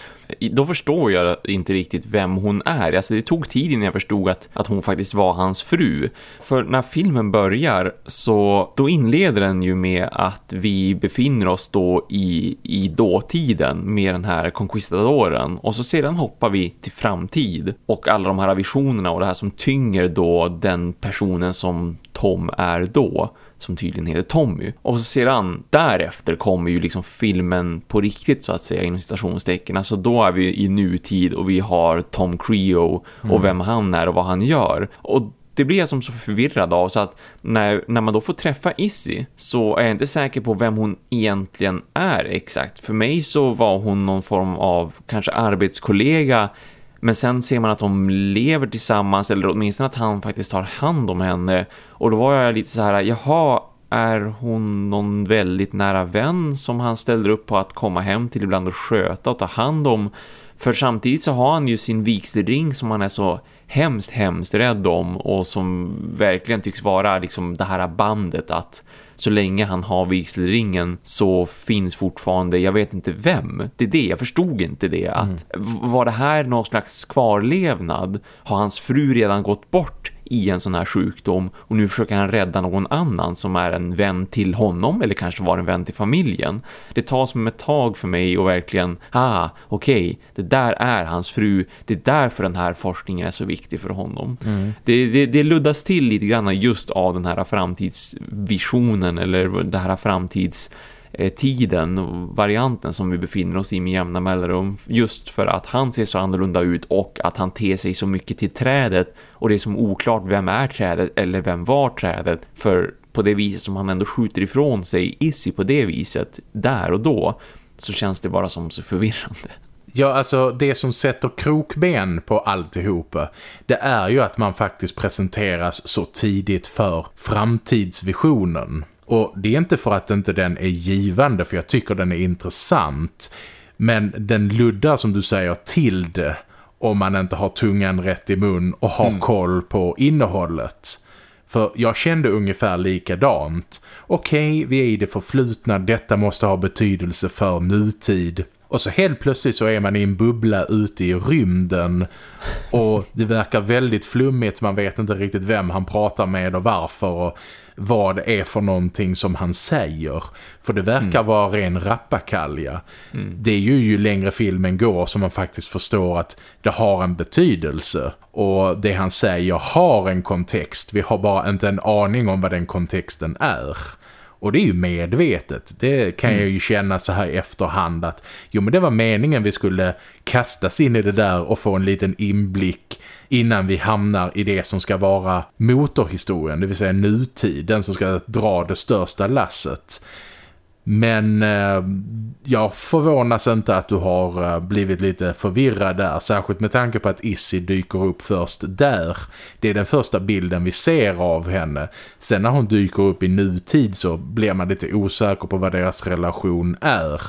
då förstår jag inte riktigt vem hon är. Alltså det tog tid innan jag förstod att, att hon faktiskt var hans fru. För när filmen börjar så då inleder den ju med att vi befinner oss då i, i dåtiden med den här conquistadoren. Och så sedan hoppar vi till framtid och alla de här visionerna och det här som tynger då den personen som Tom är då som tydligen heter Tommy. Och så sedan därefter kommer ju liksom filmen på riktigt så att säga inom citationstecken. Alltså då är vi i nutid och vi har Tom Creo och mm. vem han är och vad han gör. Och det blir jag som så förvirrad av så att när, när man då får träffa Issy så är jag inte säker på vem hon egentligen är exakt. För mig så var hon någon form av kanske arbetskollega men sen ser man att de lever tillsammans eller åtminstone att han faktiskt tar hand om henne. Och då var jag lite så här, jaha, är hon någon väldigt nära vän som han ställer upp på att komma hem till ibland och sköta och ta hand om? För samtidigt så har han ju sin vigselring som han är så hemskt, hemskt rädd om och som verkligen tycks vara liksom det här bandet att så länge han har vigselringen så finns fortfarande, jag vet inte vem. Det är det, jag förstod inte det. Att, mm. Var det här någon slags kvarlevnad? Har hans fru redan gått bort i en sån här sjukdom och nu försöker han rädda någon annan som är en vän till honom eller kanske var en vän till familjen. Det tar som ett tag för mig och verkligen, ah, okej, okay, det där är hans fru, det är därför den här forskningen är så viktig för honom. Mm. Det, det, det luddas till lite grann just av den här framtidsvisionen eller det här framtids Eh, tiden och varianten som vi befinner oss i med jämna mellanrum just för att han ser så annorlunda ut och att han ter sig så mycket till trädet och det är som oklart vem är trädet eller vem var trädet för på det viset som han ändå skjuter ifrån sig Issy på det viset där och då så känns det bara som så förvirrande. Ja, alltså det som sätter krokben på alltihopa det är ju att man faktiskt presenteras så tidigt för framtidsvisionen. Och det är inte för att inte den är givande för jag tycker den är intressant. Men den luddar som du säger till det om man inte har tungan rätt i mun och har mm. koll på innehållet. För jag kände ungefär likadant. Okej, okay, vi är i det förflutna, detta måste ha betydelse för nutid. Och så helt plötsligt så är man i en bubbla ute i rymden och det verkar väldigt flummigt, man vet inte riktigt vem han pratar med och varför och vad det är för någonting som han säger. För det verkar mm. vara ren rappakalja. Mm. Det är ju ju längre filmen går som man faktiskt förstår att det har en betydelse. Och det han säger har en kontext. Vi har bara inte en aning om vad den kontexten är. Och det är ju medvetet. Det kan mm. jag ju känna så här efterhand att jo men det var meningen vi skulle kastas in i det där och få en liten inblick innan vi hamnar i det som ska vara motorhistorien, det vill säga nutid, den som ska dra det största lasset. Men eh, jag förvånas inte att du har eh, blivit lite förvirrad där. Särskilt med tanke på att Issy dyker upp först där. Det är den första bilden vi ser av henne. Sen när hon dyker upp i nutid så blir man lite osäker på vad deras relation är.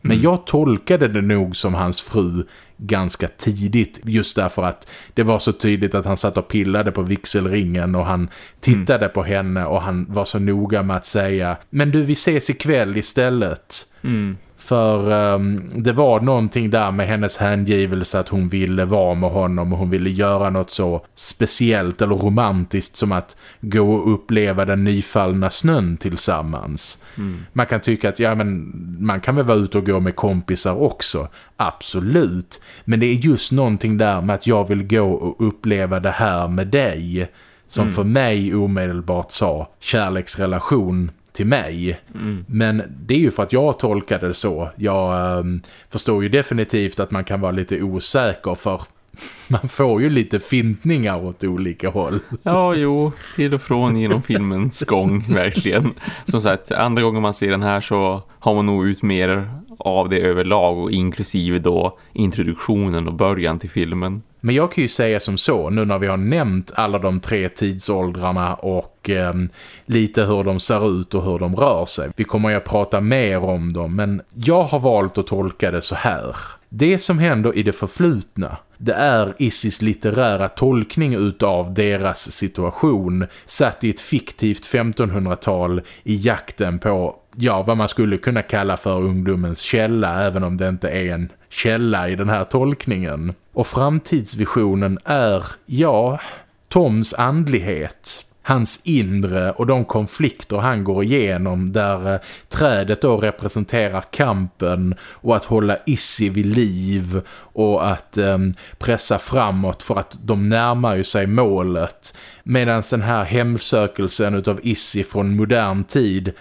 Men mm. jag tolkade det nog som hans fru ganska tidigt just därför att det var så tydligt att han satt och pillade på vixelringen och han tittade mm. på henne och han var så noga med att säga men du vi ses ikväll istället. Mm. För um, det var någonting där med hennes hängivelse att hon ville vara med honom och hon ville göra något så speciellt eller romantiskt som att gå och uppleva den nyfallna snön tillsammans. Mm. Man kan tycka att ja, men man kan väl vara ute och gå med kompisar också. Absolut. Men det är just någonting där med att jag vill gå och uppleva det här med dig som mm. för mig omedelbart sa kärleksrelation till mig. Mm. Men det är ju för att jag tolkade det så. Jag um, förstår ju definitivt att man kan vara lite osäker för man får ju lite fintningar åt olika håll. Ja, jo, till och från genom filmens gång, verkligen. Som sagt, andra gången man ser den här så har man nog ut mer av det överlag och inklusive då introduktionen och början till filmen. Men jag kan ju säga som så, nu när vi har nämnt alla de tre tidsåldrarna och eh, lite hur de ser ut och hur de rör sig. Vi kommer ju att prata mer om dem, men jag har valt att tolka det så här. Det som händer i det förflutna, det är Isis litterära tolkning utav deras situation satt i ett fiktivt 1500-tal i jakten på ja, vad man skulle kunna kalla för ungdomens källa även om det inte är en källa i den här tolkningen. Och framtidsvisionen är, ja, Toms andlighet hans inre och de konflikter han går igenom där eh, trädet då representerar kampen och att hålla Issy vid liv och att eh, pressa framåt för att de närmar ju sig målet. Medan den här hemsökelsen utav Issy från modern tid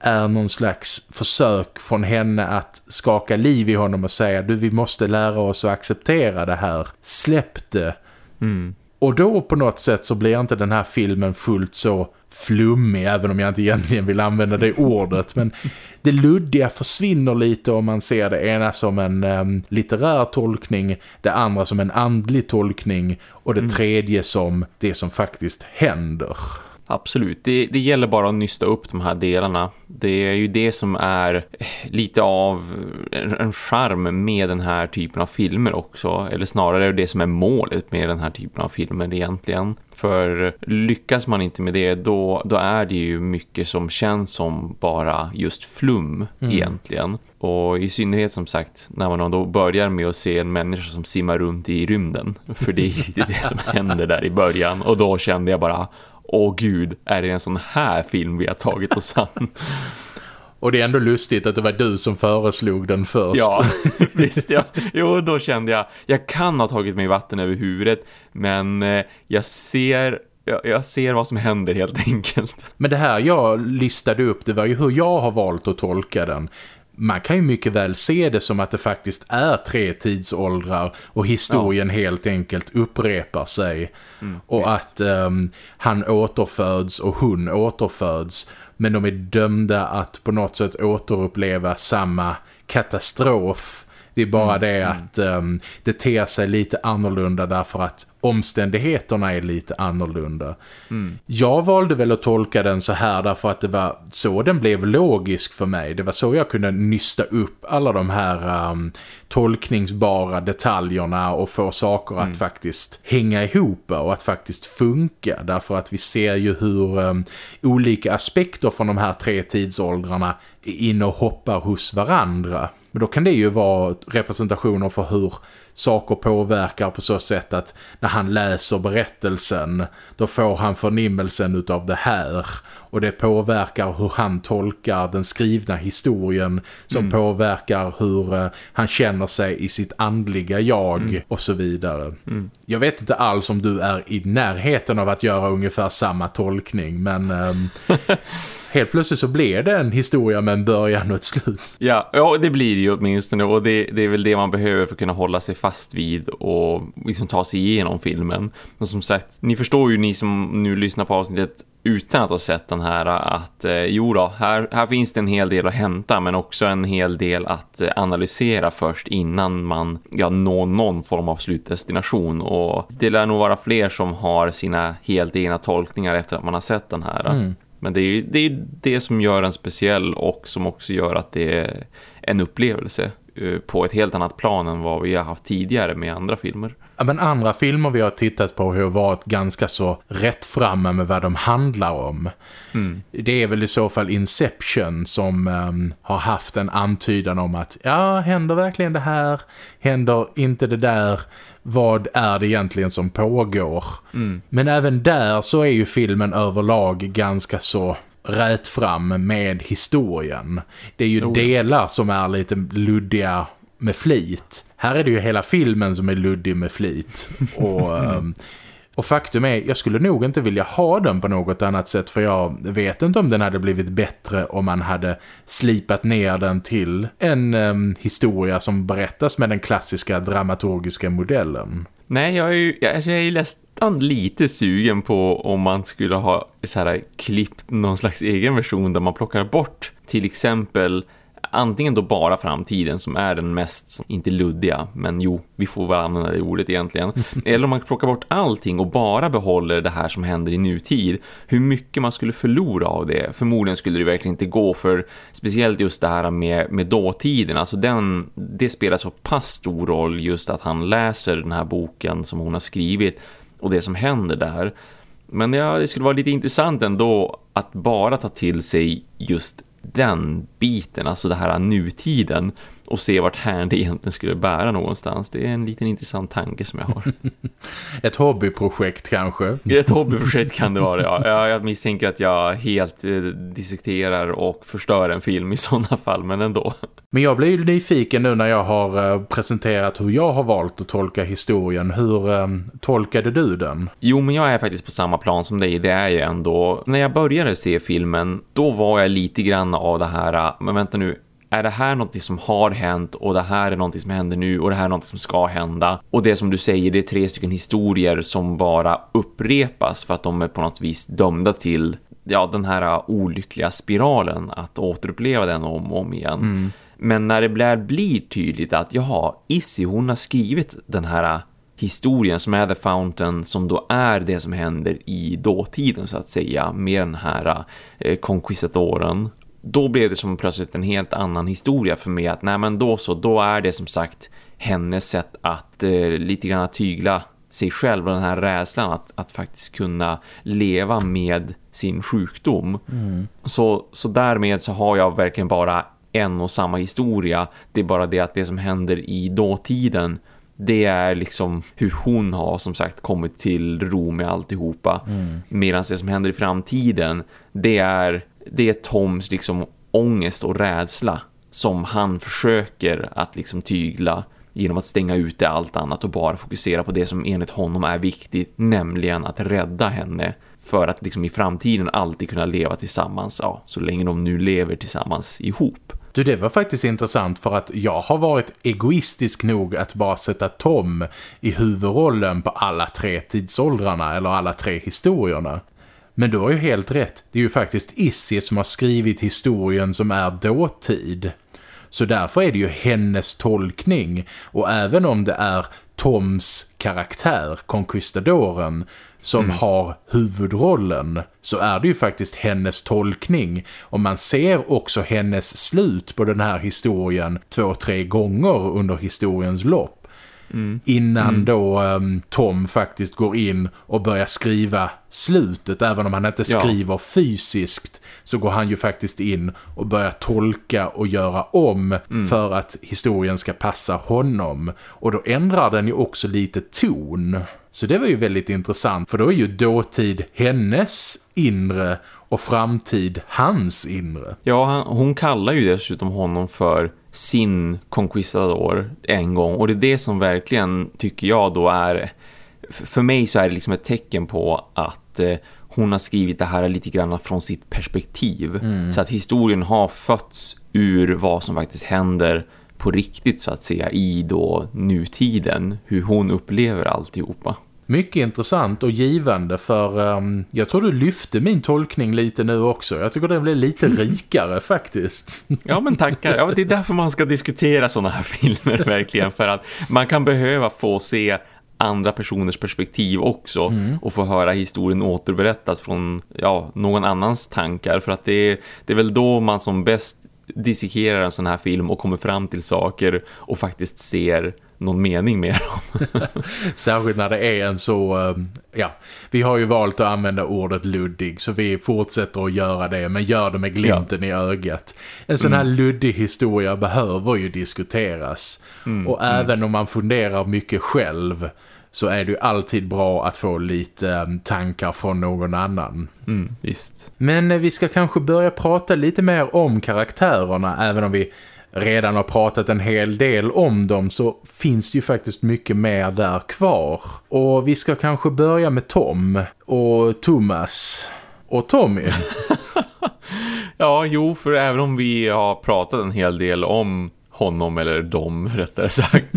är någon slags försök från henne att skaka liv i honom och säga du vi måste lära oss att acceptera det här. Släpp det. Mm. Och då på något sätt så blir inte den här filmen fullt så flummig även om jag inte egentligen vill använda det ordet men det luddiga försvinner lite om man ser det ena som en um, litterär tolkning, det andra som en andlig tolkning och det mm. tredje som det som faktiskt händer. Absolut, det, det gäller bara att nysta upp de här delarna. Det är ju det som är lite av en, en charm med den här typen av filmer också. Eller snarare det som är målet med den här typen av filmer egentligen. För lyckas man inte med det då, då är det ju mycket som känns som bara just flum mm. egentligen. Och i synnerhet som sagt när man då börjar med att se en människa som simmar runt i rymden. För det är det som händer där i början. Och då kände jag bara, åh gud, är det en sån här film vi har tagit oss an? Och det är ändå lustigt att det var du som föreslog den först. Ja, visst ja. Jo, då kände jag, jag kan ha tagit mig vatten över huvudet, men eh, jag ser jag, ser vad som händer helt enkelt. Men det här jag listade upp, det var ju hur jag har valt att tolka den man kan ju mycket väl se det som att det faktiskt är tre tidsåldrar och historien ja. helt enkelt upprepar sig. Mm, och visst. att um, han återföds och hon återföds. Men de är dömda att på något sätt återuppleva samma katastrof. Det är bara mm, det mm. att um, det ter sig lite annorlunda därför att omständigheterna är lite annorlunda. Mm. Jag valde väl att tolka den så här därför att det var så den blev logisk för mig. Det var så jag kunde nysta upp alla de här um, tolkningsbara detaljerna och få saker mm. att faktiskt hänga ihop och att faktiskt funka. Därför att vi ser ju hur um, olika aspekter från de här tre tidsåldrarna är inne och hoppar hos varandra. Men då kan det ju vara representationer för hur saker påverkar på så sätt att när han läser berättelsen då får han förnimmelsen utav det här och det påverkar hur han tolkar den skrivna historien som mm. påverkar hur uh, han känner sig i sitt andliga jag mm. och så vidare. Mm. Jag vet inte alls om du är i närheten av att göra ungefär samma tolkning men um, helt plötsligt så blir det en historia med en början och ett slut. Ja, ja det blir det ju åtminstone och det, det är väl det man behöver för att kunna hålla sig fast vid och liksom ta sig igenom filmen. Men som sagt, ni förstår ju ni som nu lyssnar på avsnittet utan att ha sett den här att eh, jo då, här, här finns det en hel del att hämta men också en hel del att eh, analysera först innan man ja, når någon form av slutdestination och det lär nog vara fler som har sina helt egna tolkningar efter att man har sett den här. Mm. Men det är, det är det som gör en speciell och som också gör att det är en upplevelse eh, på ett helt annat plan än vad vi har haft tidigare med andra filmer. Men andra filmer vi har tittat på har varit ganska så rätt framme med vad de handlar om. Mm. Det är väl i så fall Inception som um, har haft en antydan om att ja, händer verkligen det här? Händer inte det där? Vad är det egentligen som pågår? Mm. Men även där så är ju filmen överlag ganska så rätt fram med historien. Det är ju oh. delar som är lite luddiga med flit. Här är det ju hela filmen som är luddig med flit. Och, ehm, och faktum är, jag skulle nog inte vilja ha den på något annat sätt för jag vet inte om den hade blivit bättre om man hade slipat ner den till en um, historia som berättas med den klassiska dramaturgiska modellen. Nej, jag är ju, alltså jag är ju nästan lite sugen på om man skulle ha så här, klippt någon slags egen version där man plockar bort till exempel antingen då bara framtiden som är den mest, inte luddiga, men jo, vi får väl använda det ordet egentligen. Eller om man plockar bort allting och bara behåller det här som händer i nutid. Hur mycket man skulle förlora av det. Förmodligen skulle det verkligen inte gå för speciellt just det här med, med dåtiden. Alltså den, det spelar så pass stor roll just att han läser den här boken som hon har skrivit och det som händer där. Men ja, det skulle vara lite intressant ändå att bara ta till sig just den biten, alltså det här nutiden och se vart här det egentligen skulle bära någonstans. Det är en liten intressant tanke som jag har. Ett hobbyprojekt kanske? Ett hobbyprojekt kan det vara, ja. Jag misstänker att jag helt eh, dissekterar och förstör en film i sådana fall, men ändå. Men jag blir ju nyfiken nu när jag har eh, presenterat hur jag har valt att tolka historien. Hur eh, tolkade du den? Jo, men jag är faktiskt på samma plan som dig. Det är ju ändå... När jag började se filmen, då var jag lite grann av det här... Men vänta nu, är det här något som har hänt och det här är något som händer nu och det här är något som ska hända. Och det som du säger, det är tre stycken historier som bara upprepas för att de är på något vis dömda till ja, den här olyckliga spiralen att återuppleva den om och om igen. Mm. Men när det blir tydligt att jaha, Issy hon har skrivit den här historien som är The Fountain som då är det som händer i dåtiden så att säga med den här eh, konquistadoren då blev det som plötsligt en helt annan historia för mig att nej men då så, då är det som sagt hennes sätt att eh, lite grann tygla sig själv och den här rädslan att, att faktiskt kunna leva med sin sjukdom. Mm. Så, så därmed så har jag verkligen bara en och samma historia. Det är bara det att det som händer i dåtiden det är liksom hur hon har som sagt kommit till ro med alltihopa. Mm. Medan det som händer i framtiden det är det är Toms liksom ångest och rädsla som han försöker att liksom tygla genom att stänga ute allt annat och bara fokusera på det som enligt honom är viktigt, nämligen att rädda henne för att liksom i framtiden alltid kunna leva tillsammans, ja, så länge de nu lever tillsammans ihop. Du, det var faktiskt intressant för att jag har varit egoistisk nog att bara sätta Tom i huvudrollen på alla tre tidsåldrarna eller alla tre historierna. Men du har ju helt rätt. Det är ju faktiskt Issy som har skrivit historien som är dåtid. Så därför är det ju hennes tolkning. Och även om det är Toms karaktär, konquistadoren, som mm. har huvudrollen så är det ju faktiskt hennes tolkning. Och man ser också hennes slut på den här historien två, tre gånger under historiens lopp. Mm. Innan mm. då um, Tom faktiskt går in och börjar skriva slutet. Även om han inte skriver ja. fysiskt så går han ju faktiskt in och börjar tolka och göra om mm. för att historien ska passa honom. Och då ändrar den ju också lite ton. Så det var ju väldigt intressant för då är ju dåtid hennes inre och framtid hans inre. Ja, hon kallar ju dessutom honom för sin conquistador en gång och det är det som verkligen tycker jag då är för mig så är det liksom ett tecken på att eh, hon har skrivit det här lite grann från sitt perspektiv mm. så att historien har fötts ur vad som faktiskt händer på riktigt så att säga i då nutiden hur hon upplever alltihopa. Mycket intressant och givande för um, jag tror du lyfte min tolkning lite nu också. Jag tycker den blev lite rikare faktiskt. Ja men tackar. Ja, det är därför man ska diskutera sådana här filmer verkligen. För att man kan behöva få se andra personers perspektiv också mm. och få höra historien återberättas från ja, någon annans tankar för att det, det är väl då man som bäst dissekerar en sån här film och kommer fram till saker och faktiskt ser någon mening med dem. Särskilt när det är en så, ehm, ja, vi har ju valt att använda ordet luddig så vi fortsätter att göra det men gör det med glimten ja. i ögat. En sån här mm. luddig historia behöver ju diskuteras. Mm, och mm. även om man funderar mycket själv så är det ju alltid bra att få lite ehm, tankar från någon annan. Mm, visst. Men eh, vi ska kanske börja prata lite mer om karaktärerna även om vi redan har pratat en hel del om dem så finns det ju faktiskt mycket mer där kvar. Och vi ska kanske börja med Tom och Thomas och Tommy. ja, jo, för även om vi har pratat en hel del om honom eller dem rättare sagt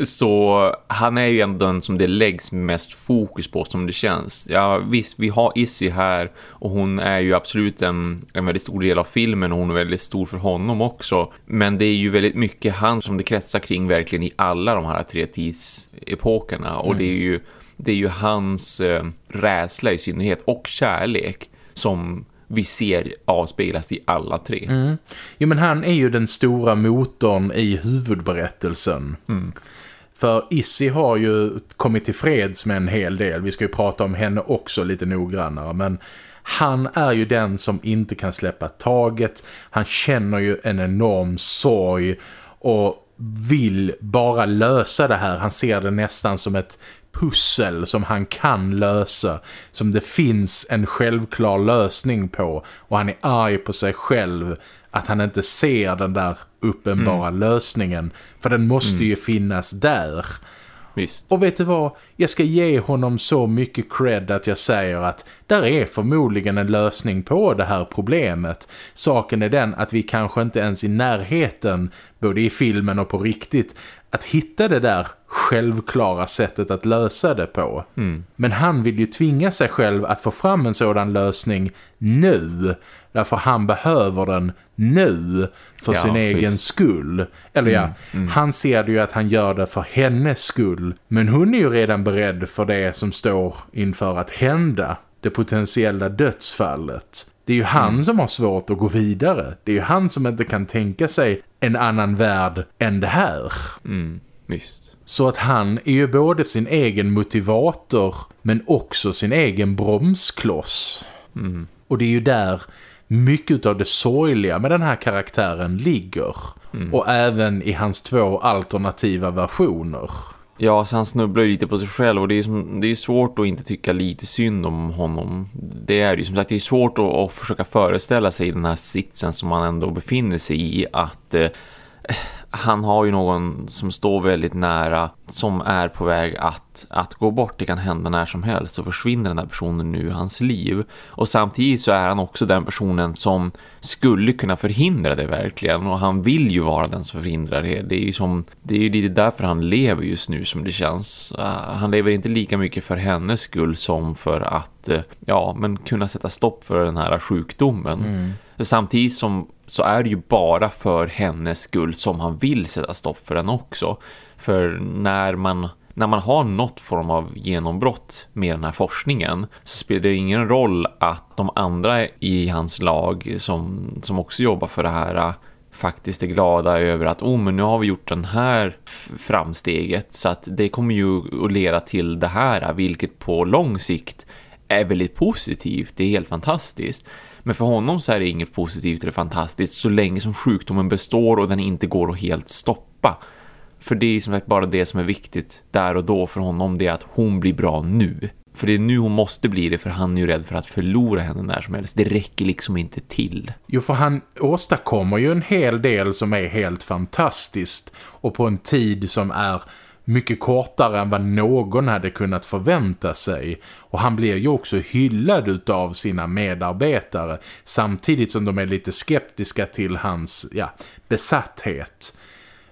så han är ju ändå den som det läggs mest fokus på som det känns. Ja visst, vi har Issy här och hon är ju absolut en, en väldigt stor del av filmen och hon är väldigt stor för honom också. Men det är ju väldigt mycket han som det kretsar kring verkligen i alla de här tre tidsepokerna och mm. det är ju det är ju hans eh, rädsla i synnerhet och kärlek som vi ser avspelas i alla tre. Mm. Jo men han är ju den stora motorn i huvudberättelsen. Mm. För Issy har ju kommit till freds med en hel del. Vi ska ju prata om henne också lite noggrannare. Men han är ju den som inte kan släppa taget. Han känner ju en enorm sorg och vill bara lösa det här. Han ser det nästan som ett pussel som han kan lösa. Som det finns en självklar lösning på. Och han är arg på sig själv att han inte ser den där uppenbara mm. lösningen. För den måste mm. ju finnas där. Visst. Och vet du vad? Jag ska ge honom så mycket cred att jag säger att där är förmodligen en lösning på det här problemet. Saken är den att vi kanske inte ens i närheten, både i filmen och på riktigt, att hitta det där självklara sättet att lösa det på. Mm. Men han vill ju tvinga sig själv att få fram en sådan lösning nu. Därför han behöver den nu för ja, sin egen visst. skull. Eller ja, mm, mm. han ser det ju att han gör det för hennes skull. Men hon är ju redan beredd för det som står inför att hända. Det potentiella dödsfallet. Det är ju han mm. som har svårt att gå vidare. Det är ju han som inte kan tänka sig en annan värld än det här. Mm, visst. Så att han är ju både sin egen motivator men också sin egen bromskloss. Mm. Och det är ju där mycket av det sorgliga med den här karaktären ligger. Mm. Och även i hans två alternativa versioner. Ja, så han snubblar ju lite på sig själv och det är, som, det är svårt att inte tycka lite synd om honom. Det är ju som sagt, det är svårt att, att försöka föreställa sig den här sitsen som han ändå befinner sig i att... Eh, han har ju någon som står väldigt nära som är på väg att, att gå bort. Det kan hända när som helst så försvinner den här personen nu i hans liv. Och samtidigt så är han också den personen som skulle kunna förhindra det verkligen. Och han vill ju vara den som förhindrar det. Det är ju, som, det är ju lite därför han lever just nu som det känns. Uh, han lever inte lika mycket för hennes skull som för att uh, ja, men kunna sätta stopp för den här sjukdomen. Mm. Samtidigt som så är det ju bara för hennes skull som han vill sätta stopp för den också. För när man, när man har något form av genombrott med den här forskningen så spelar det ingen roll att de andra i hans lag som, som också jobbar för det här äh, faktiskt är glada över att oh, men nu har vi gjort den här framsteget så att det kommer ju att leda till det här äh, vilket på lång sikt är väldigt positivt. Det är helt fantastiskt. Men för honom så är det inget positivt eller fantastiskt så länge som sjukdomen består och den inte går att helt stoppa. För det är som sagt bara det som är viktigt där och då för honom det är att hon blir bra nu. För det är nu hon måste bli det för han är ju rädd för att förlora henne när som helst. Det räcker liksom inte till. Jo, för han åstadkommer ju en hel del som är helt fantastiskt. Och på en tid som är mycket kortare än vad någon hade kunnat förvänta sig. Och han blir ju också hyllad av sina medarbetare samtidigt som de är lite skeptiska till hans ja, besatthet.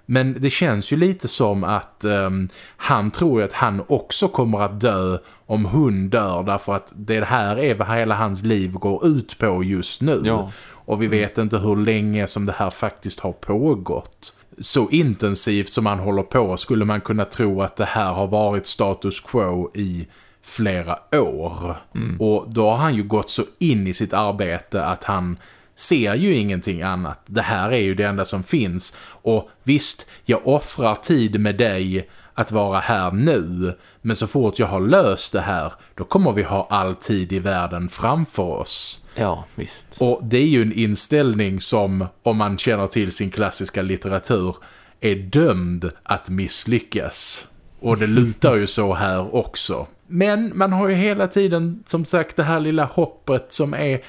Men det känns ju lite som att um, han tror att han också kommer att dö om hon dör därför att det här är vad hela hans liv går ut på just nu. Ja. Och vi vet inte hur länge som det här faktiskt har pågått. Så intensivt som han håller på skulle man kunna tro att det här har varit status quo i flera år. Mm. Och då har han ju gått så in i sitt arbete att han ser ju ingenting annat. Det här är ju det enda som finns. Och visst, jag offrar tid med dig att vara här nu. Men så fort jag har löst det här, då kommer vi ha all tid i världen framför oss. Ja, visst. Och det är ju en inställning som, om man känner till sin klassiska litteratur, är dömd att misslyckas. Och det lutar ju så här också. Men man har ju hela tiden, som sagt, det här lilla hoppet som är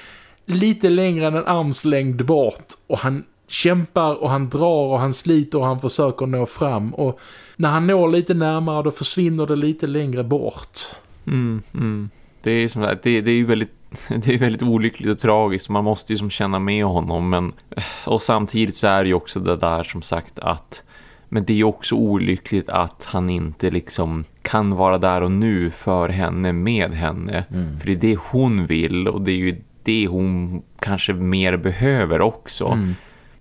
lite längre än en armslängd bort. Och han kämpar och han drar och han sliter och han försöker nå fram. Och när han når lite närmare då försvinner det lite längre bort. Mm, mm. Det är som sagt, det, det är ju väldigt det är väldigt olyckligt och tragiskt. Man måste ju som känna med honom. Men, och samtidigt så är det ju också det där som sagt att men det är också olyckligt att han inte liksom kan vara där och nu för henne, med henne. Mm. För det är det hon vill och det är ju det hon kanske mer behöver också. Mm.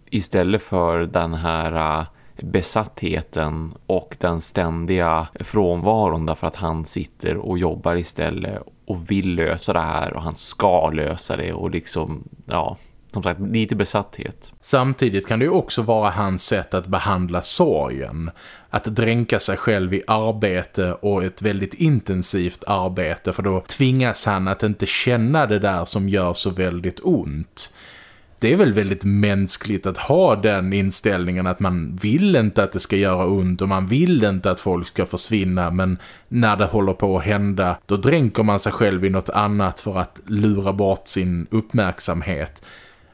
Istället för den här eh, besattheten och den ständiga frånvaron därför att han sitter och jobbar istället och vill lösa det här och han ska lösa det och liksom, ja, som sagt, lite besatthet. Samtidigt kan det ju också vara hans sätt att behandla sorgen. Att dränka sig själv i arbete och ett väldigt intensivt arbete för då tvingas han att inte känna det där som gör så väldigt ont det är väl väldigt mänskligt att ha den inställningen att man vill inte att det ska göra ont och man vill inte att folk ska försvinna men när det håller på att hända då dränker man sig själv i något annat för att lura bort sin uppmärksamhet.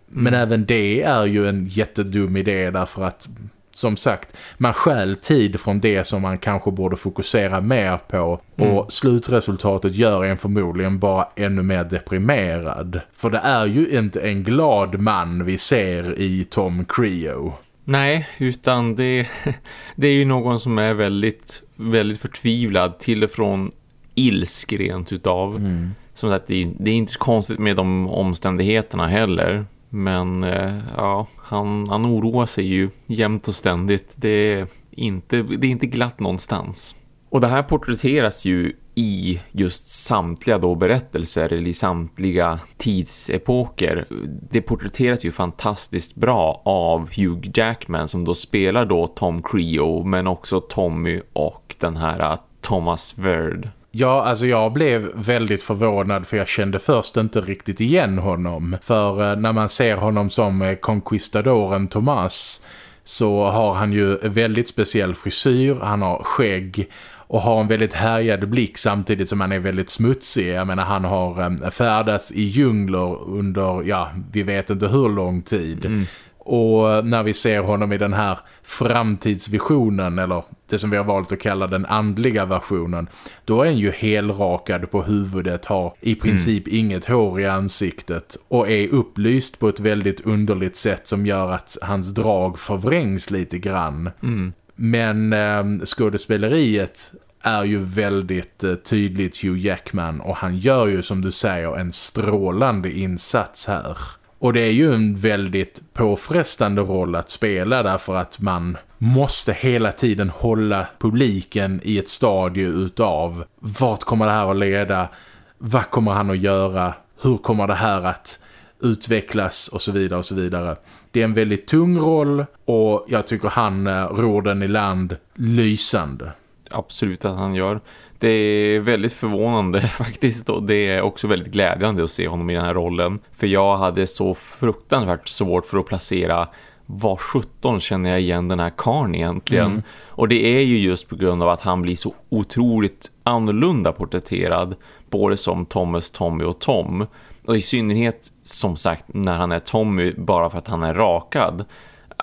Men mm. även det är ju en jättedum idé därför att som sagt, man skäl tid från det som man kanske borde fokusera mer på mm. och slutresultatet gör en förmodligen bara ännu mer deprimerad. För det är ju inte en glad man vi ser i Tom Creo. Nej, utan det, det är ju någon som är väldigt, väldigt förtvivlad till och från ilsk rent utav. Mm. Som sagt, det är, det är inte konstigt med de omständigheterna heller. Men eh, ja, han, han oroar sig ju jämt och ständigt. Det är, inte, det är inte glatt någonstans. Och det här porträtteras ju i just samtliga då berättelser eller i samtliga tidsepoker. Det porträtteras ju fantastiskt bra av Hugh Jackman som då spelar då Tom Creo men också Tommy och den här äh, Thomas Verd. Ja, alltså jag blev väldigt förvånad för jag kände först inte riktigt igen honom. För eh, när man ser honom som eh, conquistadoren Thomas så har han ju väldigt speciell frisyr, han har skägg och har en väldigt härjad blick samtidigt som han är väldigt smutsig. Jag menar han har eh, färdats i djungler under, ja, vi vet inte hur lång tid. Mm. Och när vi ser honom i den här framtidsvisionen eller det som vi har valt att kalla den andliga versionen då är han ju helrakad på huvudet, har i princip mm. inget hår i ansiktet och är upplyst på ett väldigt underligt sätt som gör att hans drag förvrängs lite grann. Mm. Men eh, skådespeleriet är ju väldigt eh, tydligt Hugh Jackman och han gör ju som du säger en strålande insats här. Och det är ju en väldigt påfrestande roll att spela därför att man måste hela tiden hålla publiken i ett stadie utav vart kommer det här att leda, vad kommer han att göra, hur kommer det här att utvecklas och så vidare och så vidare. Det är en väldigt tung roll och jag tycker han eh, ror den i land lysande. Absolut att han gör. Det är väldigt förvånande faktiskt och det är också väldigt glädjande att se honom i den här rollen. För jag hade så fruktansvärt svårt för att placera vad 17 känner jag igen den här karn egentligen. Mm. Och det är ju just på grund av att han blir så otroligt annorlunda porträtterad. Både som Thomas, Tommy och Tom. Och i synnerhet som sagt när han är Tommy bara för att han är rakad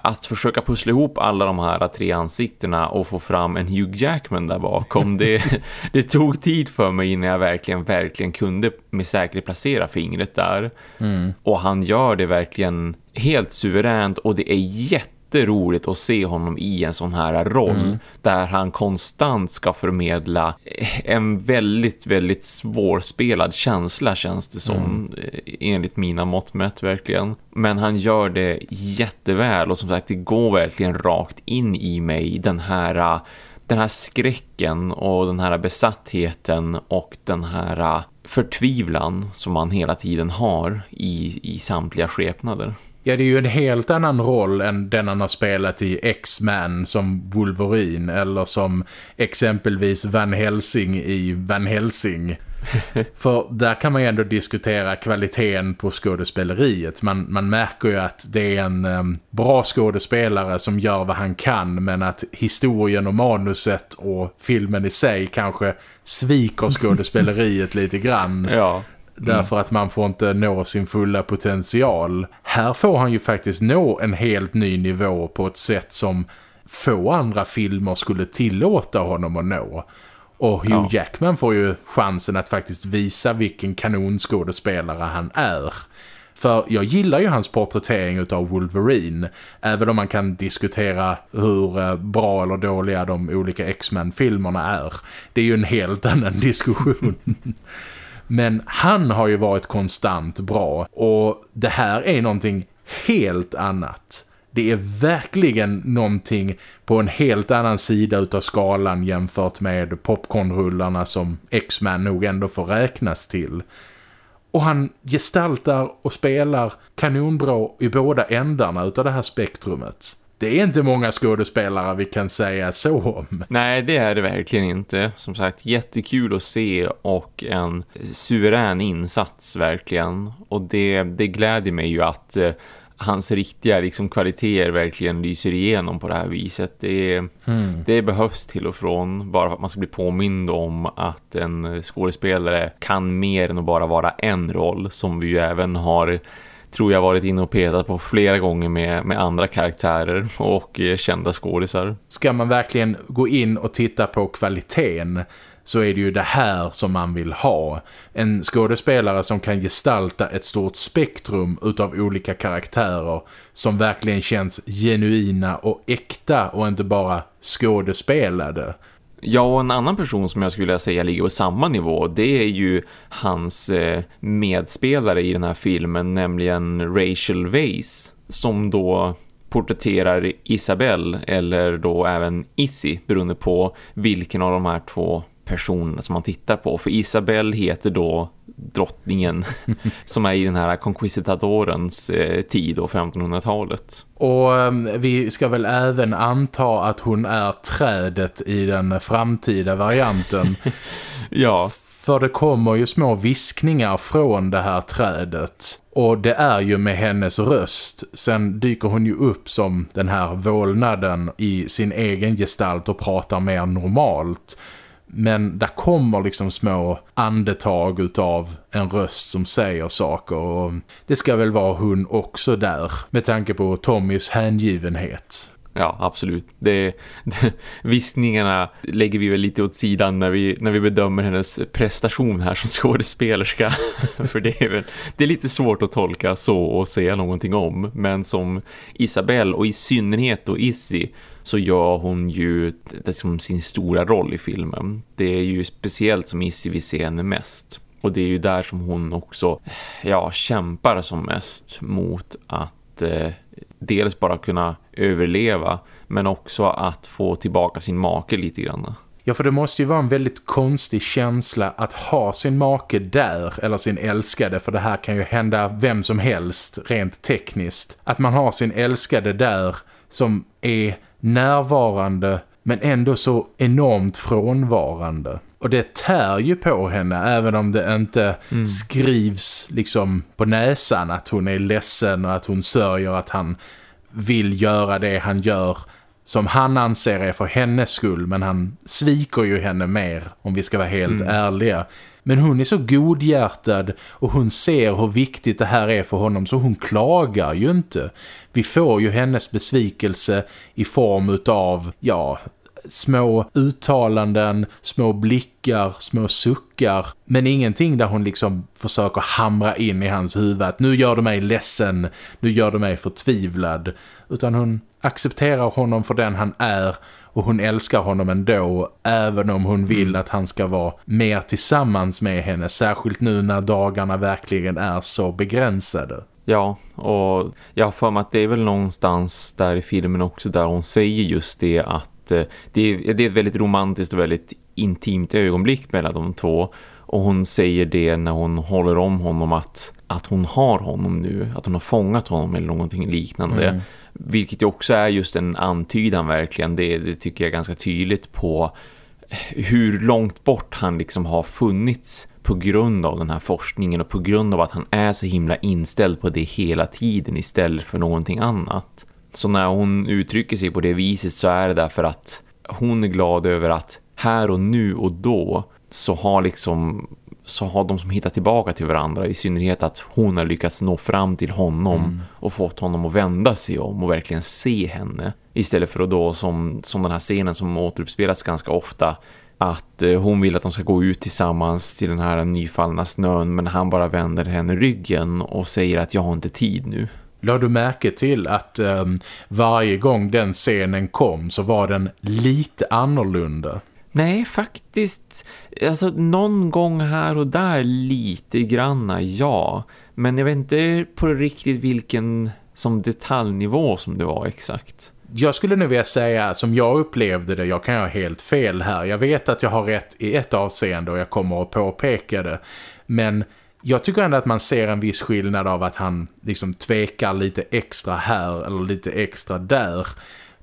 att försöka pussla ihop alla de här tre ansiktena och få fram en Hugh Jackman där bakom det, det tog tid för mig innan jag verkligen, verkligen kunde med säkerhet placera fingret där mm. och han gör det verkligen helt suveränt och det är jätte jätteroligt att se honom i en sån här roll mm. där han konstant ska förmedla en väldigt, väldigt svårspelad känsla känns det som mm. enligt mina mått mätt verkligen. Men han gör det jätteväl och som sagt det går verkligen rakt in i mig den här den här skräcken och den här besattheten och den här förtvivlan som man hela tiden har i, i samtliga skepnader. Ja, det är ju en helt annan roll än den han har spelat i X-Men som Wolverine eller som exempelvis Van Helsing i Van Helsing. För där kan man ju ändå diskutera kvaliteten på skådespeleriet. Man, man märker ju att det är en um, bra skådespelare som gör vad han kan men att historien och manuset och filmen i sig kanske sviker skådespeleriet lite grann. Ja. Därför att man får inte nå sin fulla potential. Här får han ju faktiskt nå en helt ny nivå på ett sätt som få andra filmer skulle tillåta honom att nå. Och Hugh ja. Jackman får ju chansen att faktiskt visa vilken kanonskådespelare han är. För jag gillar ju hans porträttering av Wolverine. Även om man kan diskutera hur eh, bra eller dåliga de olika X-Men-filmerna är. Det är ju en helt annan diskussion. Men han har ju varit konstant bra och det här är någonting helt annat. Det är verkligen någonting på en helt annan sida utav skalan jämfört med popcornrullarna som X-Men nog ändå får räknas till. Och han gestaltar och spelar kanonbra i båda ändarna utav det här spektrumet det är inte många skådespelare vi kan säga så om. Nej, det är det verkligen inte. Som sagt, jättekul att se och en suverän insats verkligen. Och det, det gläder mig ju att eh, hans riktiga liksom, kvaliteter verkligen lyser igenom på det här viset. Det, mm. det behövs till och från bara för att man ska bli påmind om att en skådespelare kan mer än att bara vara en roll som vi ju även har tror jag varit inne och petat på flera gånger med, med andra karaktärer och eh, kända skådisar. Ska man verkligen gå in och titta på kvaliteten så är det ju det här som man vill ha. En skådespelare som kan gestalta ett stort spektrum utav olika karaktärer som verkligen känns genuina och äkta och inte bara skådespelade. Ja, och en annan person som jag skulle vilja säga ligger på samma nivå, det är ju hans eh, medspelare i den här filmen, nämligen Rachel Weisz, som då porträtterar Isabelle eller då även Issy beroende på vilken av de här två personerna som man tittar på. För Isabelle heter då drottningen som är i den här conquistadorens eh, tid och 1500-talet. Och um, vi ska väl även anta att hon är trädet i den framtida varianten. ja. För det kommer ju små viskningar från det här trädet. Och det är ju med hennes röst. Sen dyker hon ju upp som den här vålnaden i sin egen gestalt och pratar mer normalt. Men där kommer liksom små andetag utav en röst som säger saker och det ska väl vara hon också där med tanke på Tommys hängivenhet. Ja, absolut. Det, det, visningarna lägger vi väl lite åt sidan när vi, när vi bedömer hennes prestation här som skådespelerska. För det är, väl, det är lite svårt att tolka så och säga någonting om. Men som Isabelle och i synnerhet då Issy så gör hon ju liksom sin stora roll i filmen. Det är ju speciellt som Issy vi ser henne mest. Och det är ju där som hon också ja, kämpar som mest mot att eh, dels bara kunna överleva men också att få tillbaka sin make lite grann. Ja, för det måste ju vara en väldigt konstig känsla att ha sin make där, eller sin älskade, för det här kan ju hända vem som helst rent tekniskt. Att man har sin älskade där som är närvarande men ändå så enormt frånvarande. Och det tär ju på henne även om det inte mm. skrivs liksom på näsan att hon är ledsen och att hon sörjer att han vill göra det han gör som han anser är för hennes skull men han sviker ju henne mer om vi ska vara helt mm. ärliga. Men hon är så godhjärtad och hon ser hur viktigt det här är för honom så hon klagar ju inte. Vi får ju hennes besvikelse i form av, ja, små uttalanden, små blickar, små suckar. Men ingenting där hon liksom försöker hamra in i hans huvud att nu gör du mig ledsen, nu gör du mig förtvivlad. Utan hon accepterar honom för den han är och hon älskar honom ändå även om hon vill mm. att han ska vara mer tillsammans med henne särskilt nu när dagarna verkligen är så begränsade. Ja, och jag har för mig att det är väl någonstans där i filmen också där hon säger just det att eh, det är, det är ett väldigt romantiskt och väldigt intimt ögonblick mellan de två och hon säger det när hon håller om honom att, att hon har honom nu, att hon har fångat honom eller någonting liknande. Mm. Vilket också är just en antydan verkligen. Det, det tycker jag är ganska tydligt på hur långt bort han liksom har funnits på grund av den här forskningen och på grund av att han är så himla inställd på det hela tiden istället för någonting annat. Så när hon uttrycker sig på det viset så är det därför att hon är glad över att här och nu och då så har liksom så har de som hittat tillbaka till varandra i synnerhet att hon har lyckats nå fram till honom mm. och fått honom att vända sig om och verkligen se henne istället för att då som, som den här scenen som återuppspelas ganska ofta att eh, hon vill att de ska gå ut tillsammans till den här nyfallna snön men han bara vänder henne ryggen och säger att jag har inte tid nu. Lade du märke till att um, varje gång den scenen kom så var den lite annorlunda? Nej, faktiskt. Alltså någon gång här och där lite granna, ja. Men jag vet inte på riktigt vilken som detaljnivå som det var exakt. Jag skulle nu vilja säga som jag upplevde det, jag kan ha helt fel här. Jag vet att jag har rätt i ett avseende och jag kommer att påpeka det. Men jag tycker ändå att man ser en viss skillnad av att han liksom tvekar lite extra här eller lite extra där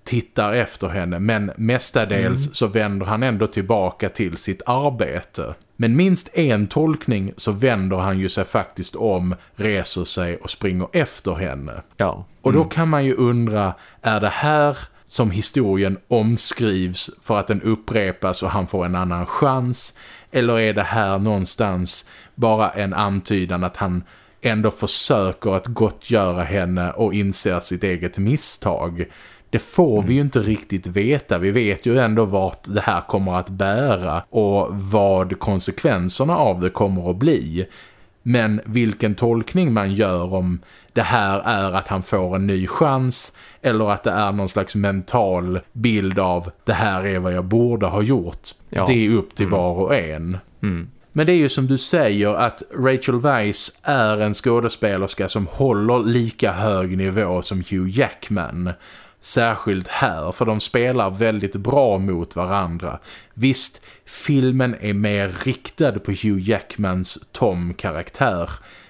tittar efter henne men mestadels mm. så vänder han ändå tillbaka till sitt arbete. Men minst en tolkning så vänder han ju sig faktiskt om, reser sig och springer efter henne. Ja. Mm. Och då mm. kan man ju undra, är det här som historien omskrivs för att den upprepas och han får en annan chans? Eller är det här någonstans bara en antydan att han ändå försöker att gottgöra henne och inser sitt eget misstag? Det får vi ju inte riktigt veta. Vi vet ju ändå vart det här kommer att bära och vad konsekvenserna av det kommer att bli. Men vilken tolkning man gör om det här är att han får en ny chans eller att det är någon slags mental bild av det här är vad jag borde ha gjort. Ja. Det är upp till mm. var och en. Mm. Men det är ju som du säger att Rachel Weisz är en skådespelerska som håller lika hög nivå som Hugh Jackman- Särskilt här, för de spelar väldigt bra mot varandra. Visst, filmen är mer riktad på Hugh Jackmans Tom-karaktär.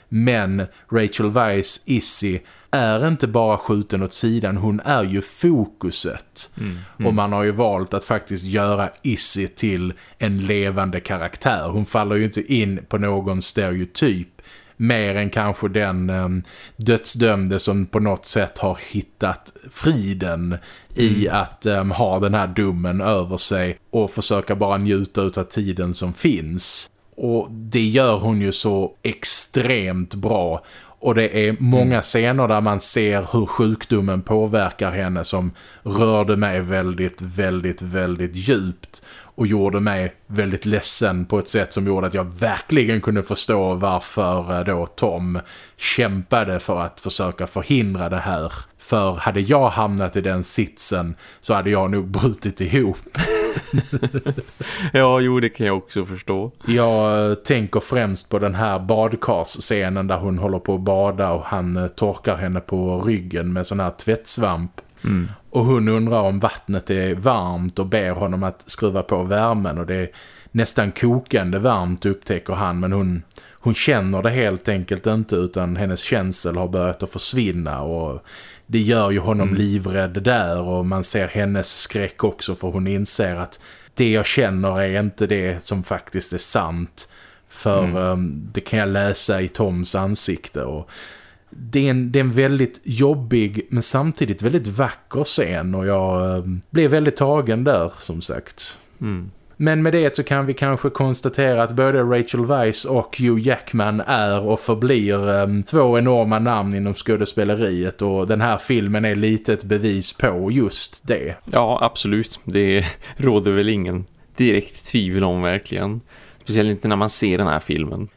Men Rachel Weisz, Issy, är inte bara skjuten åt sidan, hon är ju fokuset. Mm, mm. Och man har ju valt att faktiskt göra Issy till en levande karaktär. Hon faller ju inte in på någon stereotyp mer än kanske den um, dödsdömde som på något sätt har hittat friden mm. i att um, ha den här domen över sig och försöka bara njuta av tiden som finns. Och det gör hon ju så extremt bra och det är många mm. scener där man ser hur sjukdomen påverkar henne som rörde mig väldigt, väldigt, väldigt djupt och gjorde mig väldigt ledsen på ett sätt som gjorde att jag verkligen kunde förstå varför eh, då Tom kämpade för att försöka förhindra det här. För hade jag hamnat i den sitsen så hade jag nog brutit ihop. ja, jo det kan jag också förstå. Jag eh, tänker främst på den här badkarsscenen där hon håller på att bada och han eh, torkar henne på ryggen med sån här tvättsvamp. Mm. Och hon undrar om vattnet är varmt och ber honom att skruva på värmen. Och det är nästan kokande varmt upptäcker han. Men hon, hon känner det helt enkelt inte utan hennes känsel har börjat att försvinna. Och det gör ju honom mm. livrädd där. Och man ser hennes skräck också för hon inser att det jag känner är inte det som faktiskt är sant. För mm. um, det kan jag läsa i Toms ansikte. Och det är, en, det är en väldigt jobbig men samtidigt väldigt vacker scen och jag um, blev väldigt tagen där som sagt. Mm. Men med det så kan vi kanske konstatera att både Rachel Weisz och Hugh Jackman är och förblir um, två enorma namn inom skådespeleriet och den här filmen är lite ett bevis på just det. Ja, absolut. Det råder väl ingen direkt tvivel om verkligen. Speciellt inte när man ser den här filmen.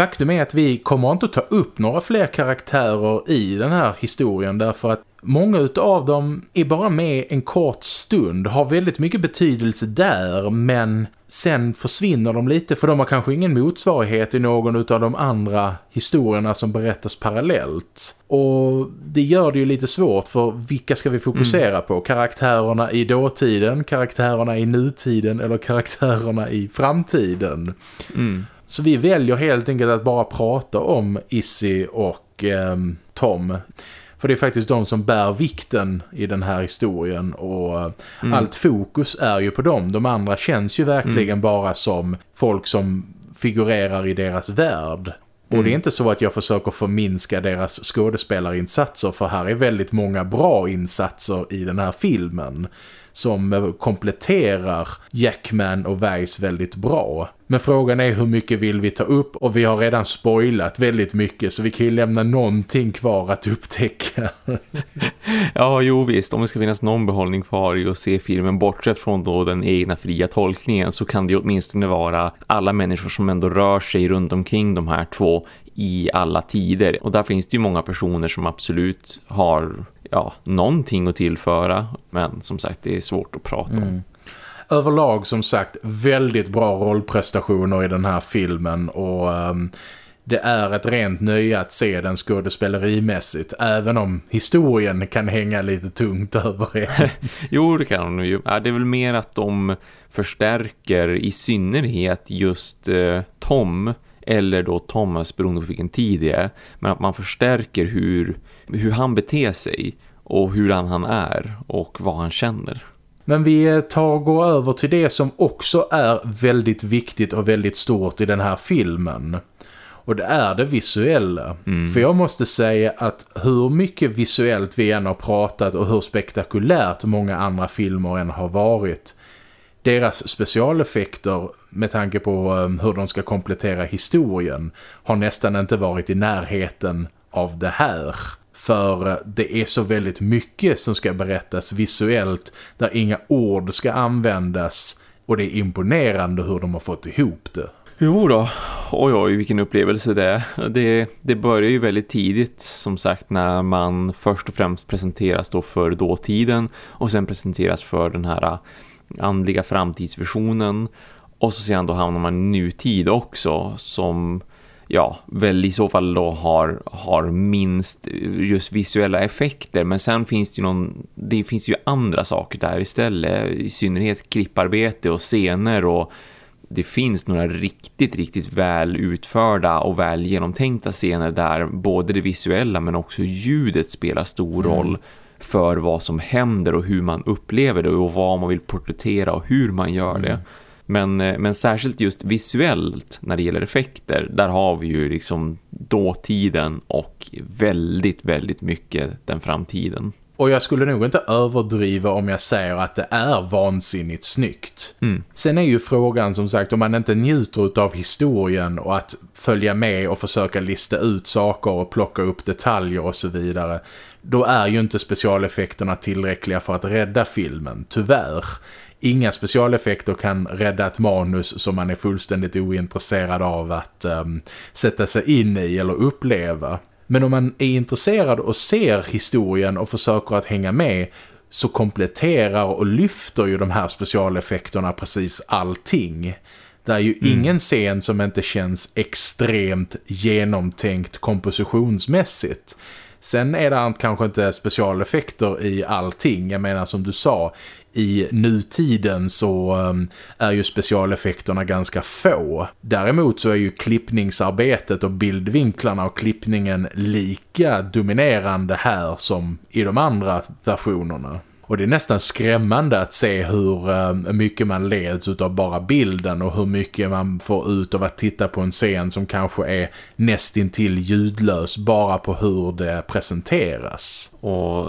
Faktum är att vi kommer inte att ta upp några fler karaktärer i den här historien därför att många av dem är bara med en kort stund, har väldigt mycket betydelse där men sen försvinner de lite för de har kanske ingen motsvarighet i någon av de andra historierna som berättas parallellt. Och det gör det ju lite svårt för vilka ska vi fokusera mm. på? Karaktärerna i dåtiden, karaktärerna i nutiden eller karaktärerna i framtiden? Mm. Så vi väljer helt enkelt att bara prata om Issy och eh, Tom. För det är faktiskt de som bär vikten i den här historien och mm. allt fokus är ju på dem. De andra känns ju verkligen mm. bara som folk som figurerar i deras värld. Och mm. det är inte så att jag försöker förminska deras skådespelarinsatser för här är väldigt många bra insatser i den här filmen som kompletterar Jackman och Weiss väldigt bra. Men frågan är hur mycket vill vi ta upp och vi har redan spoilat väldigt mycket så vi kan ju lämna någonting kvar att upptäcka. ja, jo visst. Om det ska finnas någon behållning kvar i att se filmen bortsett från då den egna fria tolkningen så kan det ju åtminstone vara alla människor som ändå rör sig runt omkring de här två i alla tider. Och där finns det ju många personer som absolut har ja, någonting att tillföra. Men som sagt, det är svårt att prata om. Mm. Överlag som sagt, väldigt bra rollprestationer i den här filmen och... Um, det är ett rent nöje att se den skådespelerimässigt även om historien kan hänga lite tungt över det. jo, det kan hon ju. Ja, det är väl mer att de förstärker i synnerhet just eh, Tom eller då Thomas beroende på vilken tid det är. Men att man förstärker hur, hur han beter sig och hur han är och vad han känner. Men vi tar och går över till det som också är väldigt viktigt och väldigt stort i den här filmen. Och det är det visuella. Mm. För jag måste säga att hur mycket visuellt vi än har pratat och hur spektakulärt många andra filmer än har varit. Deras specialeffekter med tanke på um, hur de ska komplettera historien har nästan inte varit i närheten av det här. För det är så väldigt mycket som ska berättas visuellt där inga ord ska användas och det är imponerande hur de har fått ihop det. Jo då, oj oj vilken upplevelse det är. Det, det börjar ju väldigt tidigt som sagt när man först och främst presenteras då för dåtiden och sen presenteras för den här äh, andliga framtidsvisionen och så sedan då hamnar man i nutid också som ja, väl i så fall då har, har minst just visuella effekter. Men sen finns det ju någon, det finns ju andra saker där istället. I synnerhet klipparbete och scener och det finns några riktigt, riktigt väl utförda och väl genomtänkta scener där både det visuella men också ljudet spelar stor mm. roll för vad som händer och hur man upplever det och vad man vill porträttera och hur man gör det. Mm. Men, eh, men särskilt just visuellt när det gäller effekter, där har vi ju liksom dåtiden och väldigt, väldigt mycket den framtiden. Och jag skulle nog inte överdriva om jag säger att det är vansinnigt snyggt. Mm. Sen är ju frågan som sagt om man inte njuter av historien och att följa med och försöka lista ut saker och plocka upp detaljer och så vidare. Då är ju inte specialeffekterna tillräckliga för att rädda filmen, tyvärr. Inga specialeffekter kan rädda ett manus som man är fullständigt ointresserad av att um, sätta sig in i eller uppleva. Men om man är intresserad och ser historien och försöker att hänga med så kompletterar och lyfter ju de här specialeffekterna precis allting. Det är ju mm. ingen scen som inte känns extremt genomtänkt kompositionsmässigt. Sen är det kanske inte specialeffekter i allting. Jag menar som du sa, i nutiden så ehm, är ju specialeffekterna ganska få. Däremot så är ju klippningsarbetet och bildvinklarna och klippningen lika dominerande här som i de andra versionerna. Och det är nästan skrämmande att se hur um, mycket man leds av bara bilden och hur mycket man får ut av att titta på en scen som kanske är nästintill ljudlös bara på hur det presenteras. Och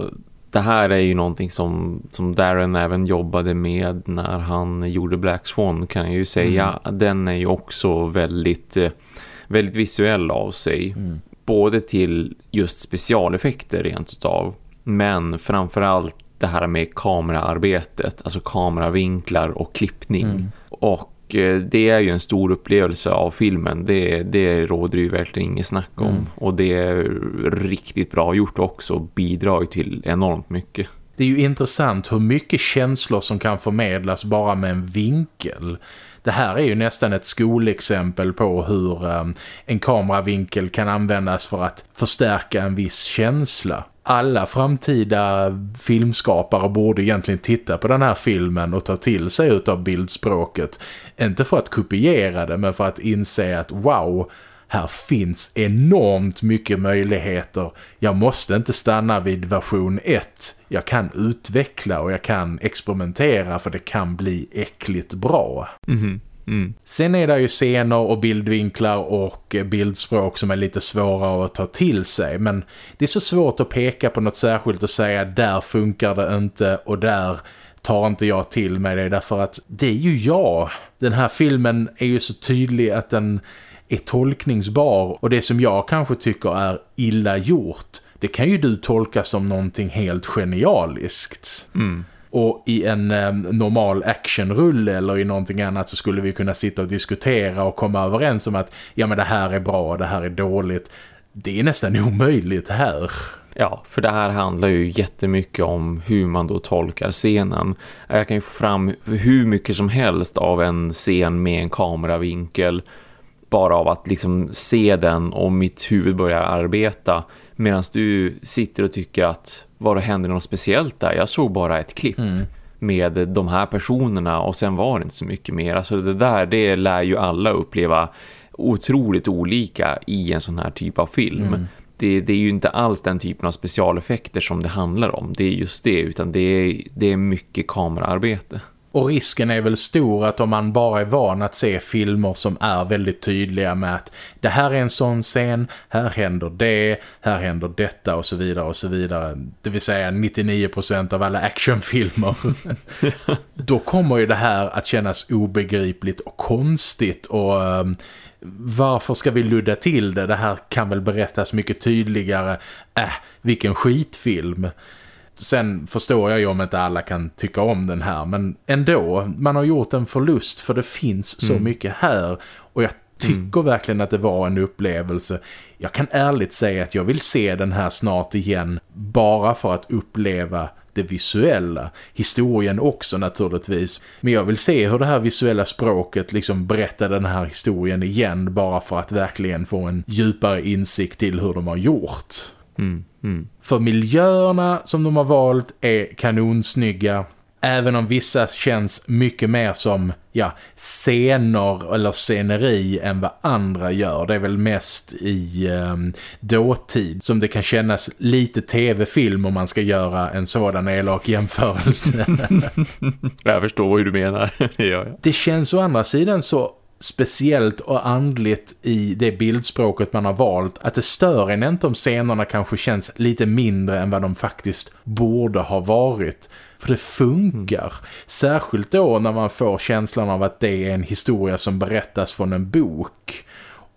det här är ju någonting som, som Darren även jobbade med när han gjorde Black Swan kan jag ju säga. Mm. Den är ju också väldigt, eh, väldigt visuell av sig. Mm. Både till just specialeffekter rent utav. Men framförallt det här med kameraarbetet. Alltså kameravinklar och klippning. Mm. Och Eh, det är ju en stor upplevelse av filmen. Det, det råder ju verkligen inget snack om. Mm. Och det är riktigt bra gjort också. Bidrar ju till enormt mycket. Det är ju intressant hur mycket känslor som kan förmedlas bara med en vinkel. Det här är ju nästan ett skolexempel på hur um, en kameravinkel kan användas för att förstärka en viss känsla alla framtida filmskapare borde egentligen titta på den här filmen och ta till sig av bildspråket. Inte för att kopiera det men för att inse att wow, här finns enormt mycket möjligheter. Jag måste inte stanna vid version 1. Jag kan utveckla och jag kan experimentera för det kan bli äckligt bra. Mm -hmm. Mm. Sen är det ju scener och bildvinklar och bildspråk som är lite svåra att ta till sig. Men det är så svårt att peka på något särskilt och säga där funkar det inte och där tar inte jag till mig det. Därför att det är ju jag. Den här filmen är ju så tydlig att den är tolkningsbar. Och det som jag kanske tycker är illa gjort det kan ju du tolka som någonting helt genialiskt. Mm. Och i en eh, normal actionrulle eller i någonting annat så skulle vi kunna sitta och diskutera och komma överens om att ja men det här är bra, det här är dåligt. Det är nästan omöjligt här. Ja, för det här handlar ju jättemycket om hur man då tolkar scenen. Jag kan ju få fram hur mycket som helst av en scen med en kameravinkel bara av att liksom se den och mitt huvud börjar arbeta medan du sitter och tycker att var det hände något speciellt där. Jag såg bara ett klipp mm. med de här personerna och sen var det inte så mycket mer. Alltså det där, det lär ju alla uppleva otroligt olika i en sån här typ av film. Mm. Det, det, är ju inte alls den typen av specialeffekter som det handlar om. Det är just det, utan det är, det är mycket kameraarbete. Och risken är väl stor att om man bara är van att se filmer som är väldigt tydliga med att det här är en sån scen, här händer det, här händer detta och så vidare och så vidare. Det vill säga 99% av alla actionfilmer. Då kommer ju det här att kännas obegripligt och konstigt och... Um, varför ska vi ludda till det? Det här kan väl berättas mycket tydligare. Äh, vilken skitfilm. Sen förstår jag ju om inte alla kan tycka om den här men ändå, man har gjort en förlust för det finns så mm. mycket här och jag tycker mm. verkligen att det var en upplevelse. Jag kan ärligt säga att jag vill se den här snart igen bara för att uppleva det visuella. Historien också naturligtvis. Men jag vill se hur det här visuella språket liksom berättar den här historien igen bara för att verkligen få en djupare insikt till hur de har gjort. Mm, mm. För miljöerna som de har valt är kanonsnygga. Även om vissa känns mycket mer som ja, scener eller sceneri än vad andra gör. Det är väl mest i um, dåtid som det kan kännas lite tv-film om man ska göra en sådan elak jämförelse. jag förstår vad du menar. det, gör jag. det känns å andra sidan så speciellt och andligt i det bildspråket man har valt att det stör en inte om scenerna kanske känns lite mindre än vad de faktiskt borde ha varit. För det funkar. Mm. Särskilt då när man får känslan av att det är en historia som berättas från en bok.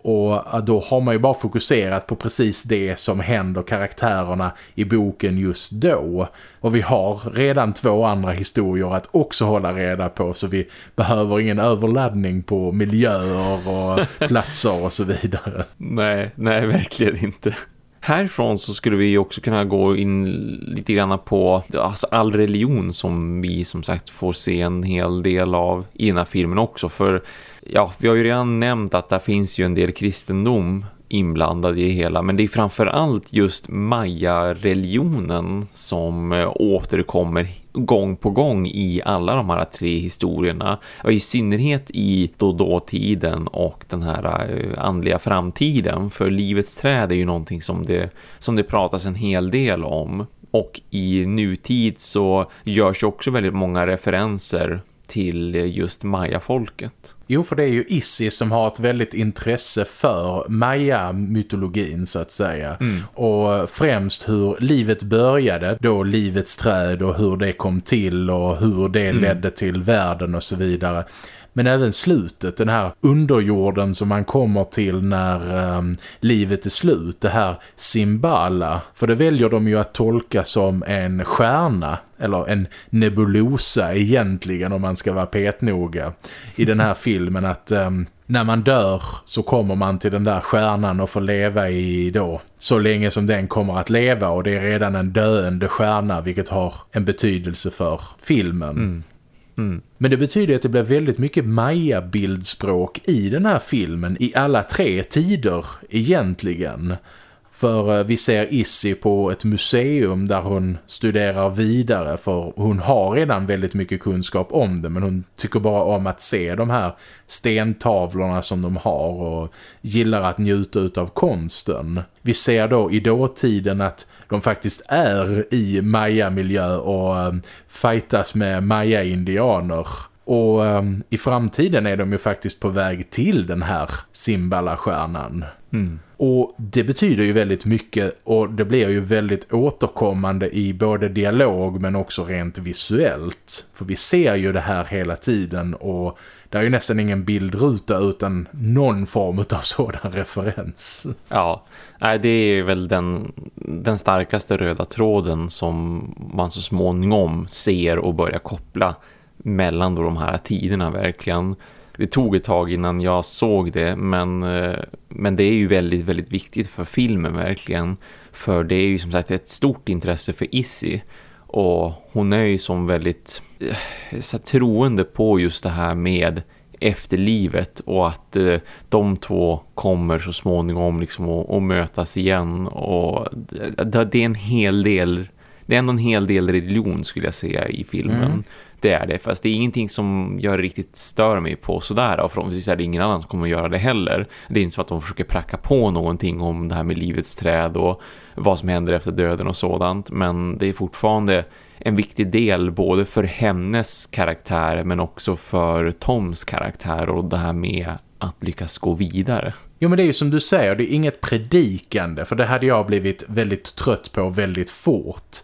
Och då har man ju bara fokuserat på precis det som händer karaktärerna i boken just då. Och vi har redan två andra historier att också hålla reda på så vi behöver ingen överladdning på miljöer och platser och så vidare. Nej, nej verkligen inte. Härifrån så skulle vi också kunna gå in lite grann på alltså all religion som vi som sagt får se en hel del av i den här filmen också. För ja, vi har ju redan nämnt att det finns ju en del kristendom inblandad i det hela. Men det är framförallt just Maya-religionen som eh, återkommer gång på gång i alla de här tre historierna. Och i synnerhet i då dåtiden och den här eh, andliga framtiden. För livets träd är ju någonting som det, som det pratas en hel del om. Och i nutid så görs också väldigt många referenser till eh, just Maya-folket. Jo, för det är ju Issi som har ett väldigt intresse för Maya-mytologin så att säga. Mm. Och främst hur livet började, då livets träd och hur det kom till och hur det mm. ledde till världen och så vidare. Men även slutet, den här underjorden som man kommer till när um, livet är slut, det här Simbala. För det väljer de ju att tolka som en stjärna, eller en nebulosa egentligen om man ska vara petnoga i den här filmen. Att um, när man dör så kommer man till den där stjärnan och får leva i då så länge som den kommer att leva och det är redan en döende stjärna vilket har en betydelse för filmen. Mm. Mm. Men det betyder att det blir väldigt mycket Maya-bildspråk i den här filmen i alla tre tider egentligen. För eh, vi ser Issy på ett museum där hon studerar vidare för hon har redan väldigt mycket kunskap om det men hon tycker bara om att se de här stentavlorna som de har och gillar att njuta av konsten. Vi ser då i dåtiden att de faktiskt är i Maya-miljö och um, fightas med Maya-indianer. Och um, i framtiden är de ju faktiskt på väg till den här Simbala-stjärnan. Mm. Och det betyder ju väldigt mycket och det blir ju väldigt återkommande i både dialog men också rent visuellt. För vi ser ju det här hela tiden och det är ju nästan ingen bildruta utan någon form av sådan referens. Ja, det är väl den, den starkaste röda tråden som man så småningom ser och börjar koppla mellan de här tiderna verkligen. Det tog ett tag innan jag såg det men, eh, men det är ju väldigt, väldigt viktigt för filmen verkligen. För det är ju som sagt ett stort intresse för Issy och hon är ju som väldigt eh, så troende på just det här med efterlivet och att eh, de två kommer så småningom liksom att, att mötas igen och eh, det, det, är en hel del det är ändå en hel del religion skulle jag säga i filmen. Mm. Det är det, fast det är ingenting som jag riktigt stör mig på sådär. Och förhoppningsvis är det ingen annan som kommer att göra det heller. Det är inte så att de försöker pracka på någonting om det här med livets träd och vad som händer efter döden och sådant. Men det är fortfarande en viktig del både för hennes karaktär men också för Toms karaktär och det här med att lyckas gå vidare. Jo men det är ju som du säger, det är inget predikande för det hade jag blivit väldigt trött på väldigt fort.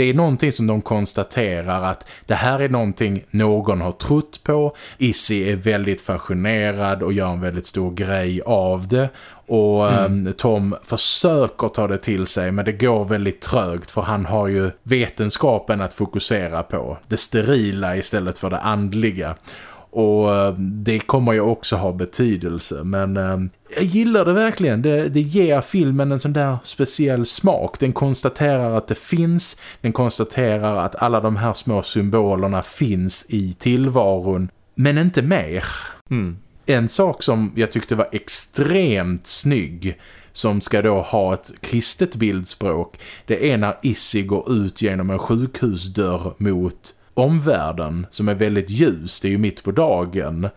Det är någonting som de konstaterar att det här är någonting någon har trott på. Issy är väldigt fascinerad och gör en väldigt stor grej av det. Och mm. um, Tom försöker ta det till sig men det går väldigt trögt för han har ju vetenskapen att fokusera på. Det sterila istället för det andliga. Och eh, det kommer ju också ha betydelse. Men äh, jag gillar det verkligen. Det, det ger filmen en sån där speciell smak. Den konstaterar att det finns. Den konstaterar att alla de här små symbolerna finns i tillvaron. Men inte mer. Mm. En sak som jag tyckte var extremt snygg som ska då ha ett kristet bildspråk det är när Issy går ut genom en sjukhusdörr mot omvärlden som är väldigt ljus, det är ju mitt på dagen.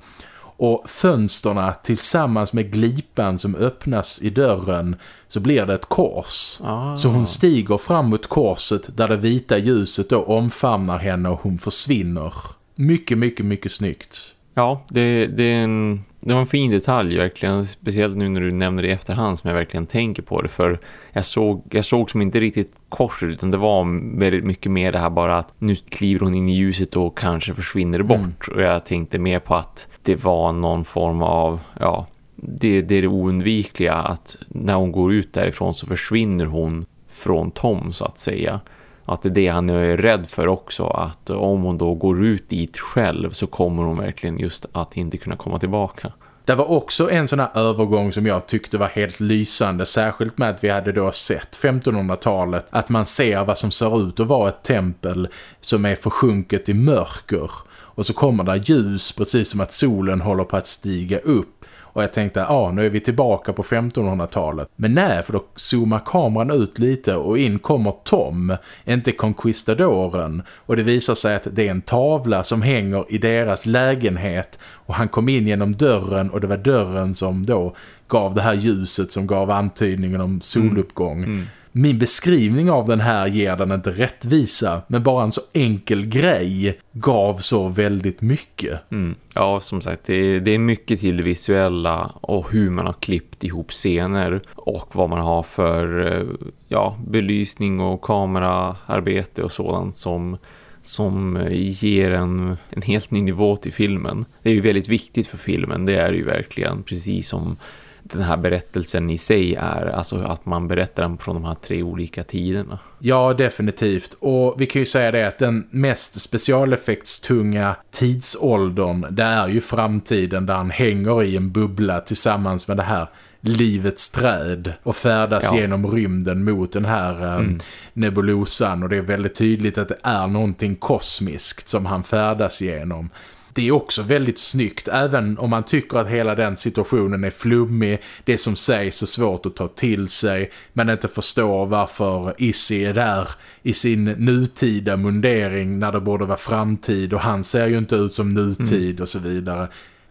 Och fönsterna tillsammans med glipan som öppnas i dörren så blir det ett kors. Ah. Så hon stiger fram mot korset där det vita ljuset då omfamnar henne och hon försvinner. Mycket, mycket, mycket snyggt. Ja, det, det, är en, det var en fin detalj verkligen. Speciellt nu när du nämner det i efterhand som jag verkligen tänker på det. För jag såg, jag såg som inte riktigt korset utan det var väldigt mycket mer det här bara att nu kliver hon in i ljuset och kanske försvinner mm. bort. Mm. Och jag tänkte mer på att det var någon form av, ja, det, det är det oundvikliga att när hon går ut därifrån så försvinner hon från Tom så att säga. Att det är det han är rädd för också. Att om hon då går ut dit själv så kommer hon verkligen just att inte kunna komma tillbaka. Det var också en sån här övergång som jag tyckte var helt lysande. Särskilt med att vi hade då sett 1500-talet. Att man ser vad som ser ut att vara ett tempel som är försjunket i mörker. Och så kommer där ljus precis som att solen håller på att stiga upp. Och jag tänkte, ja ah, nu är vi tillbaka på 1500-talet. Men nej, för då zoomar kameran ut lite och in kommer Tom, inte conquistadoren. Och det visar sig att det är en tavla som hänger i deras lägenhet. Och han kom in genom dörren och det var dörren som då gav det här ljuset som gav antydningen om soluppgång. Mm. Mm min beskrivning av den här ger den inte rättvisa men bara en så enkel grej gav så väldigt mycket. Mm. Ja, som sagt, det är, det är mycket till det visuella och hur man har klippt ihop scener och vad man har för eh, ja, belysning och kameraarbete och sådant som som ger en, en helt ny nivå till filmen. Det är ju väldigt viktigt för filmen, det är det ju verkligen, precis som den här berättelsen i sig är. Alltså att man berättar den från de här tre olika tiderna. Ja, definitivt. Och vi kan ju säga det att den mest specialeffektstunga tidsåldern, det är ju framtiden där han hänger i en bubbla tillsammans med det här livets träd och färdas ja. genom rymden mot den här um, mm. nebulosan och det är väldigt tydligt att det är någonting kosmiskt som han färdas genom det är också väldigt snyggt även om man tycker att hela den situationen är flummig. Det som sägs är svårt att ta till sig. Man inte förstår varför Issy är där i sin nutida mundering när det borde vara framtid och han ser ju inte ut som nutid mm. och så vidare.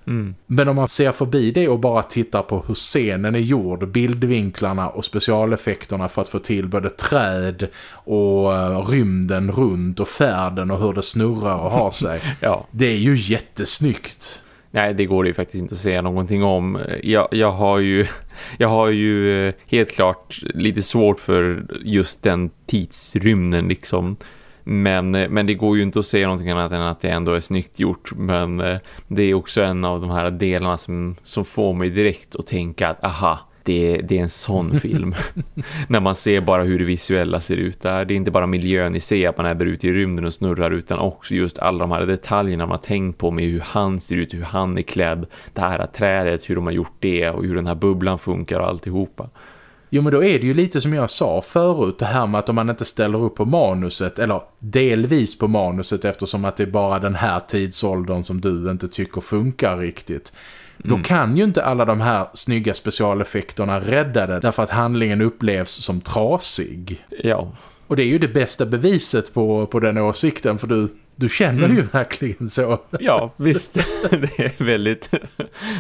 Mm. Men om man ser förbi det och bara tittar på hur scenen är gjord, bildvinklarna och specialeffekterna för att få till både träd och uh, rymden runt och färden och hur det snurrar och har sig. ja. Det är ju jättesnyggt. Nej, det går det ju faktiskt inte att säga någonting om. Jag, jag, har ju, jag har ju eh, helt klart lite svårt för just den tidsrymden liksom. Men, eh, men det går ju inte att säga någonting annat än att det ändå är snyggt gjort. Men eh, det är också en av de här delarna som, som får mig direkt att tänka att aha, det, det är en sån film. När man ser bara hur det visuella ser ut där. Det är inte bara miljön i sig att man är där ute i rymden och snurrar utan också just alla de här detaljerna man har tänkt på med hur han ser ut, hur han är klädd. Det här trädet, hur de har gjort det och hur den här bubblan funkar och alltihopa. Jo men då är det ju lite som jag sa förut det här med att om man inte ställer upp på manuset eller delvis på manuset eftersom att det är bara den här tidsåldern som du inte tycker funkar riktigt. Då mm. kan ju inte alla de här snygga specialeffekterna rädda det därför att handlingen upplevs som trasig. Ja. Och det är ju det bästa beviset på, på den åsikten för du, du känner mm. ju verkligen så. Ja, visst. Det är väldigt,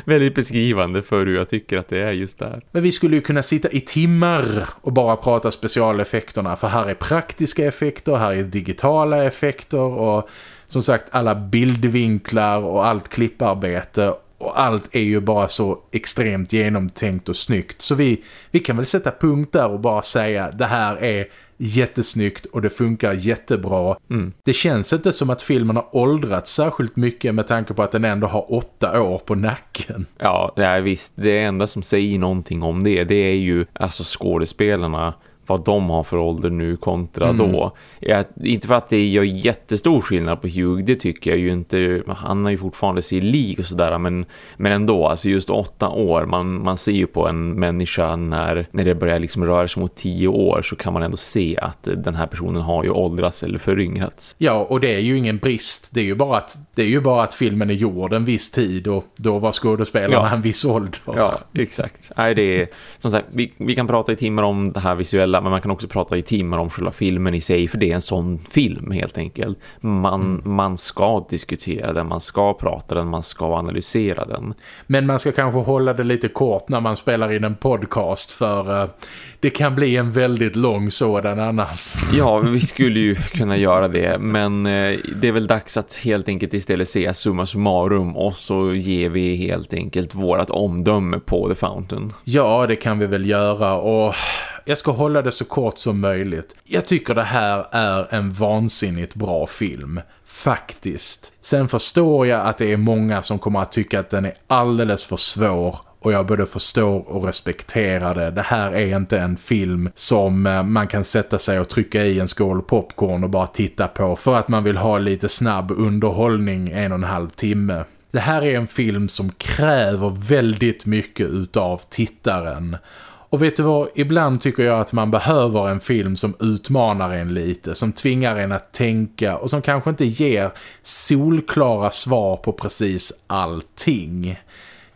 väldigt beskrivande för hur jag tycker att det är just där. Men vi skulle ju kunna sitta i timmar och bara prata specialeffekterna. För här är praktiska effekter, här är digitala effekter och som sagt alla bildvinklar och allt klipparbete. Och allt är ju bara så extremt genomtänkt och snyggt. Så vi, vi kan väl sätta punkt där och bara säga det här är jättesnyggt och det funkar jättebra. Mm. Det känns inte som att filmen har åldrats särskilt mycket med tanke på att den ändå har åtta år på nacken. Ja, ja visst. Det enda som säger någonting om det, det är ju alltså skådespelarna vad de har för ålder nu kontra mm. då. Jag, inte för att det gör jättestor skillnad på Hugh, det tycker jag ju inte. Han har ju fortfarande sig lik och sådär, men, men ändå, alltså just åtta år, man, man ser ju på en människa när, när det börjar liksom röra sig mot tio år så kan man ändå se att den här personen har ju åldrats eller föryngrats. Ja, och det är ju ingen brist. Det är ju bara att, det är ju bara att filmen är gjord en viss tid och då var skådespelarna ja. en viss ålder. Ja, exakt. Nej, det är, som sagt, vi, vi kan prata i timmar om det här visuella men man kan också prata i timmar om själva filmen i sig för det är en sån film helt enkelt. Man, mm. man ska diskutera den, man ska prata den, man ska analysera den. Men man ska kanske hålla det lite kort när man spelar in en podcast för uh, det kan bli en väldigt lång sådan annars. Ja, vi skulle ju kunna göra det men uh, det är väl dags att helt enkelt istället se summa summarum och så ger vi helt enkelt vårat omdöme på The Fountain. Ja, det kan vi väl göra och jag ska hålla det så kort som möjligt. Jag tycker det här är en vansinnigt bra film. Faktiskt. Sen förstår jag att det är många som kommer att tycka att den är alldeles för svår och jag både förstår och respekterar det. Det här är inte en film som eh, man kan sätta sig och trycka i en skål popcorn och bara titta på för att man vill ha lite snabb underhållning en och en halv timme. Det här är en film som kräver väldigt mycket utav tittaren och vet du vad, ibland tycker jag att man behöver en film som utmanar en lite, som tvingar en att tänka och som kanske inte ger solklara svar på precis allting.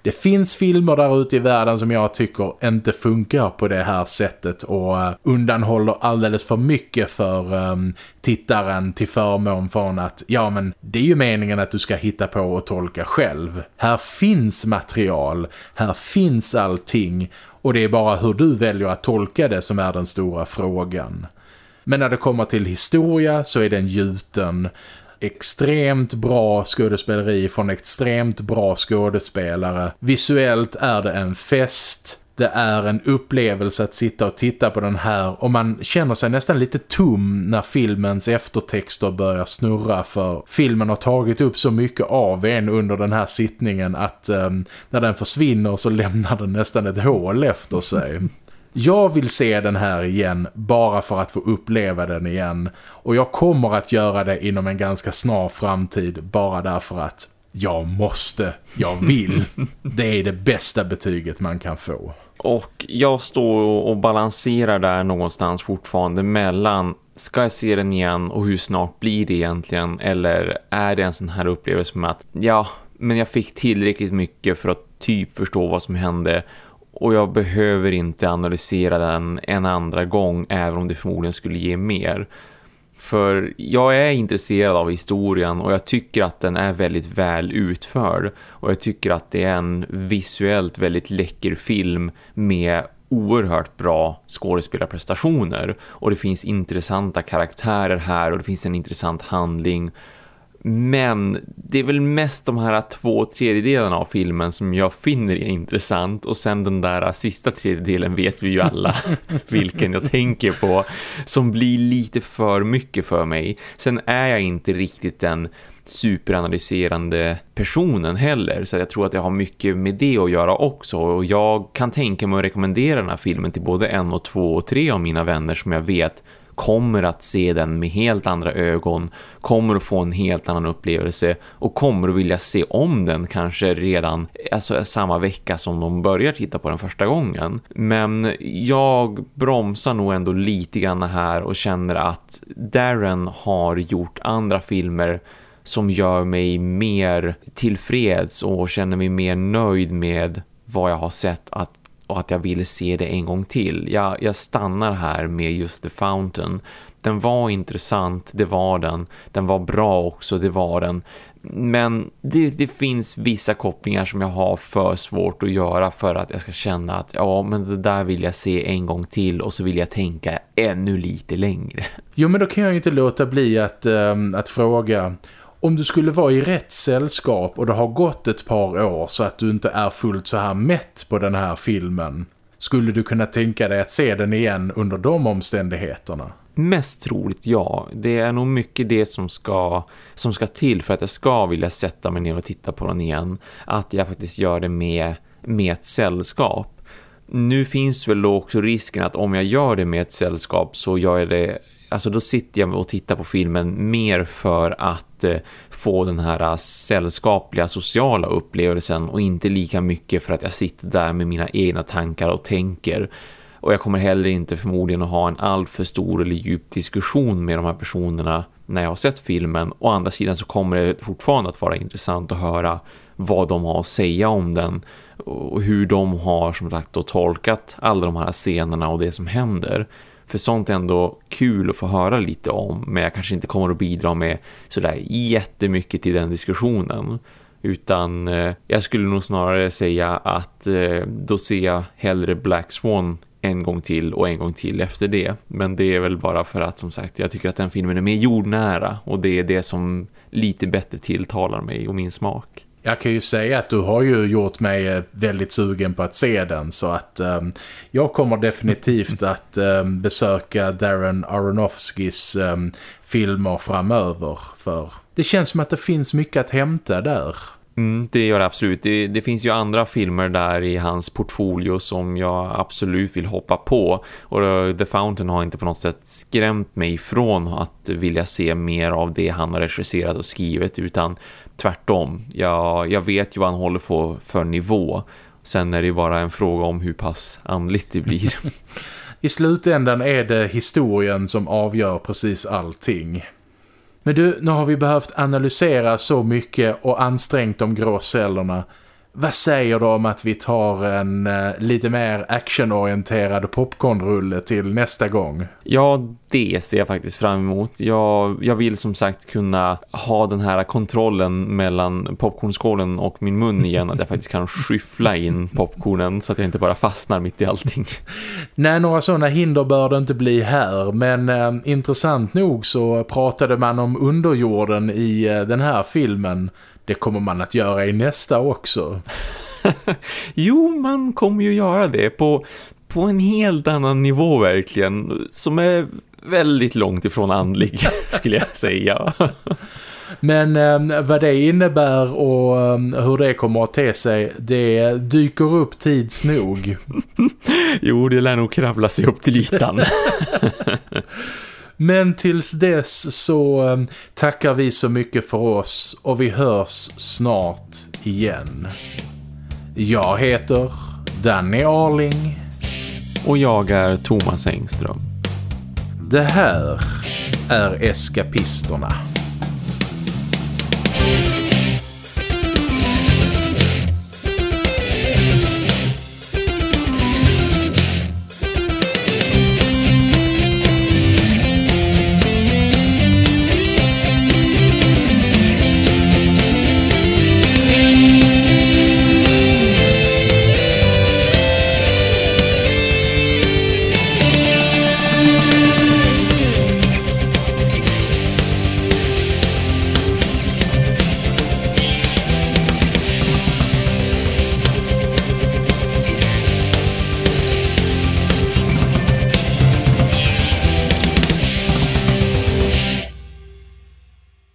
Det finns filmer där ute i världen som jag tycker inte funkar på det här sättet och eh, undanhåller alldeles för mycket för um, tittaren till förmån från att ja men det är ju meningen att du ska hitta på och tolka själv. Här finns material, här finns allting och det är bara hur du väljer att tolka det som är den stora frågan. Men när det kommer till historia så är den gjuten extremt bra skådespeleri från extremt bra skådespelare. Visuellt är det en fest. Det är en upplevelse att sitta och titta på den här och man känner sig nästan lite tom när filmens eftertexter börjar snurra för filmen har tagit upp så mycket av en under den här sittningen att eh, när den försvinner så lämnar den nästan ett hål efter sig. Jag vill se den här igen bara för att få uppleva den igen. Och jag kommer att göra det inom en ganska snar framtid bara därför att jag måste, jag vill. Det är det bästa betyget man kan få. Och jag står och balanserar där någonstans fortfarande mellan ska jag se den igen och hur snart blir det egentligen? Eller är det en sån här upplevelse med att ja, men jag fick tillräckligt mycket för att typ förstå vad som hände och jag behöver inte analysera den en andra gång även om det förmodligen skulle ge mer. För jag är intresserad av historien och jag tycker att den är väldigt väl utförd. Och jag tycker att det är en visuellt väldigt läcker film med oerhört bra skådespelarprestationer. Och det finns intressanta karaktärer här och det finns en intressant handling. Men det är väl mest de här två tredjedelarna av filmen som jag finner intressant och sen den där sista tredjedelen vet vi ju alla vilken jag tänker på som blir lite för mycket för mig. Sen är jag inte riktigt den superanalyserande personen heller så jag tror att jag har mycket med det att göra också och jag kan tänka mig att rekommendera den här filmen till både en och två och tre av mina vänner som jag vet kommer att se den med helt andra ögon, kommer att få en helt annan upplevelse och kommer att vilja se om den kanske redan alltså samma vecka som de börjar titta på den första gången. Men jag bromsar nog ändå lite grann här och känner att Darren har gjort andra filmer som gör mig mer tillfreds och känner mig mer nöjd med vad jag har sett att och att jag ville se det en gång till. Jag, jag stannar här med just The Fountain. Den var intressant, det var den. Den var bra också, det var den. Men det, det, finns vissa kopplingar som jag har för svårt att göra för att jag ska känna att ja, men det där vill jag se en gång till och så vill jag tänka ännu lite längre. Jo, men då kan jag ju inte låta bli att, äh, att fråga om du skulle vara i rätt sällskap och det har gått ett par år så att du inte är fullt så här mätt på den här filmen skulle du kunna tänka dig att se den igen under de omständigheterna? Mest troligt ja. Det är nog mycket det som ska, som ska till för att jag ska vilja sätta mig ner och titta på den igen. Att jag faktiskt gör det med, med ett sällskap. Nu finns väl också risken att om jag gör det med ett sällskap så gör jag det alltså då sitter jag och tittar på filmen mer för att eh, få den här eh, sällskapliga sociala upplevelsen och inte lika mycket för att jag sitter där med mina egna tankar och tänker. Och jag kommer heller inte förmodligen att ha en alltför stor eller djup diskussion med de här personerna när jag har sett filmen. Å andra sidan så kommer det fortfarande att vara intressant att höra vad de har att säga om den och hur de har som sagt då tolkat alla de här scenerna och det som händer. För sånt är ändå kul att få höra lite om. Men jag kanske inte kommer att bidra med sådär jättemycket till den diskussionen. Utan eh, jag skulle nog snarare säga att eh, då ser jag hellre Black Swan en gång till och en gång till efter det. Men det är väl bara för att som sagt jag tycker att den filmen är mer jordnära och det är det som lite bättre tilltalar mig och min smak. Jag kan ju säga att du har ju gjort mig eh, väldigt sugen på att se den så att um, jag kommer definitivt att um, besöka Darren Aronofskis um, filmer framöver för det känns som att det finns mycket att hämta där. Mm, det gör det absolut. Det, det, finns ju andra filmer där i hans portfolio som jag absolut vill hoppa på. Och The Fountain har inte på något sätt skrämt mig från att vilja se mer av det han har regisserat och skrivit utan tvärtom. Jag, jag vet ju vad han håller på för nivå. Sen är det bara en fråga om hur pass andligt det blir. I slutändan är det historien som avgör precis allting. Men du, nu har vi behövt analysera så mycket och ansträngt de grå cellerna. Vad säger du om att vi tar en uh, lite mer actionorienterad popcornrulle till nästa gång? Ja, det ser jag faktiskt fram emot. Jag, jag vill som sagt kunna ha den här kontrollen mellan popcornskålen och min mun igen. att jag faktiskt kan skyffla in popcornen så att jag inte bara fastnar mitt i allting. Nej, några sådana hinder bör det inte bli här. Men eh, intressant nog så pratade man om underjorden i eh, den här filmen. Det kommer man att göra i nästa också. jo, man kommer ju göra det på, på en helt annan nivå verkligen. Som är väldigt långt ifrån andlig skulle jag säga. Men eh, vad det innebär och eh, hur det kommer att te sig, det dyker upp tids nog. jo, det lär nog kravla sig upp till ytan. Men tills dess så eh, tackar vi så mycket för oss och vi hörs snart igen. Jag heter Danny Arling. Och jag är Thomas Engström. Det här är Eskapisterna.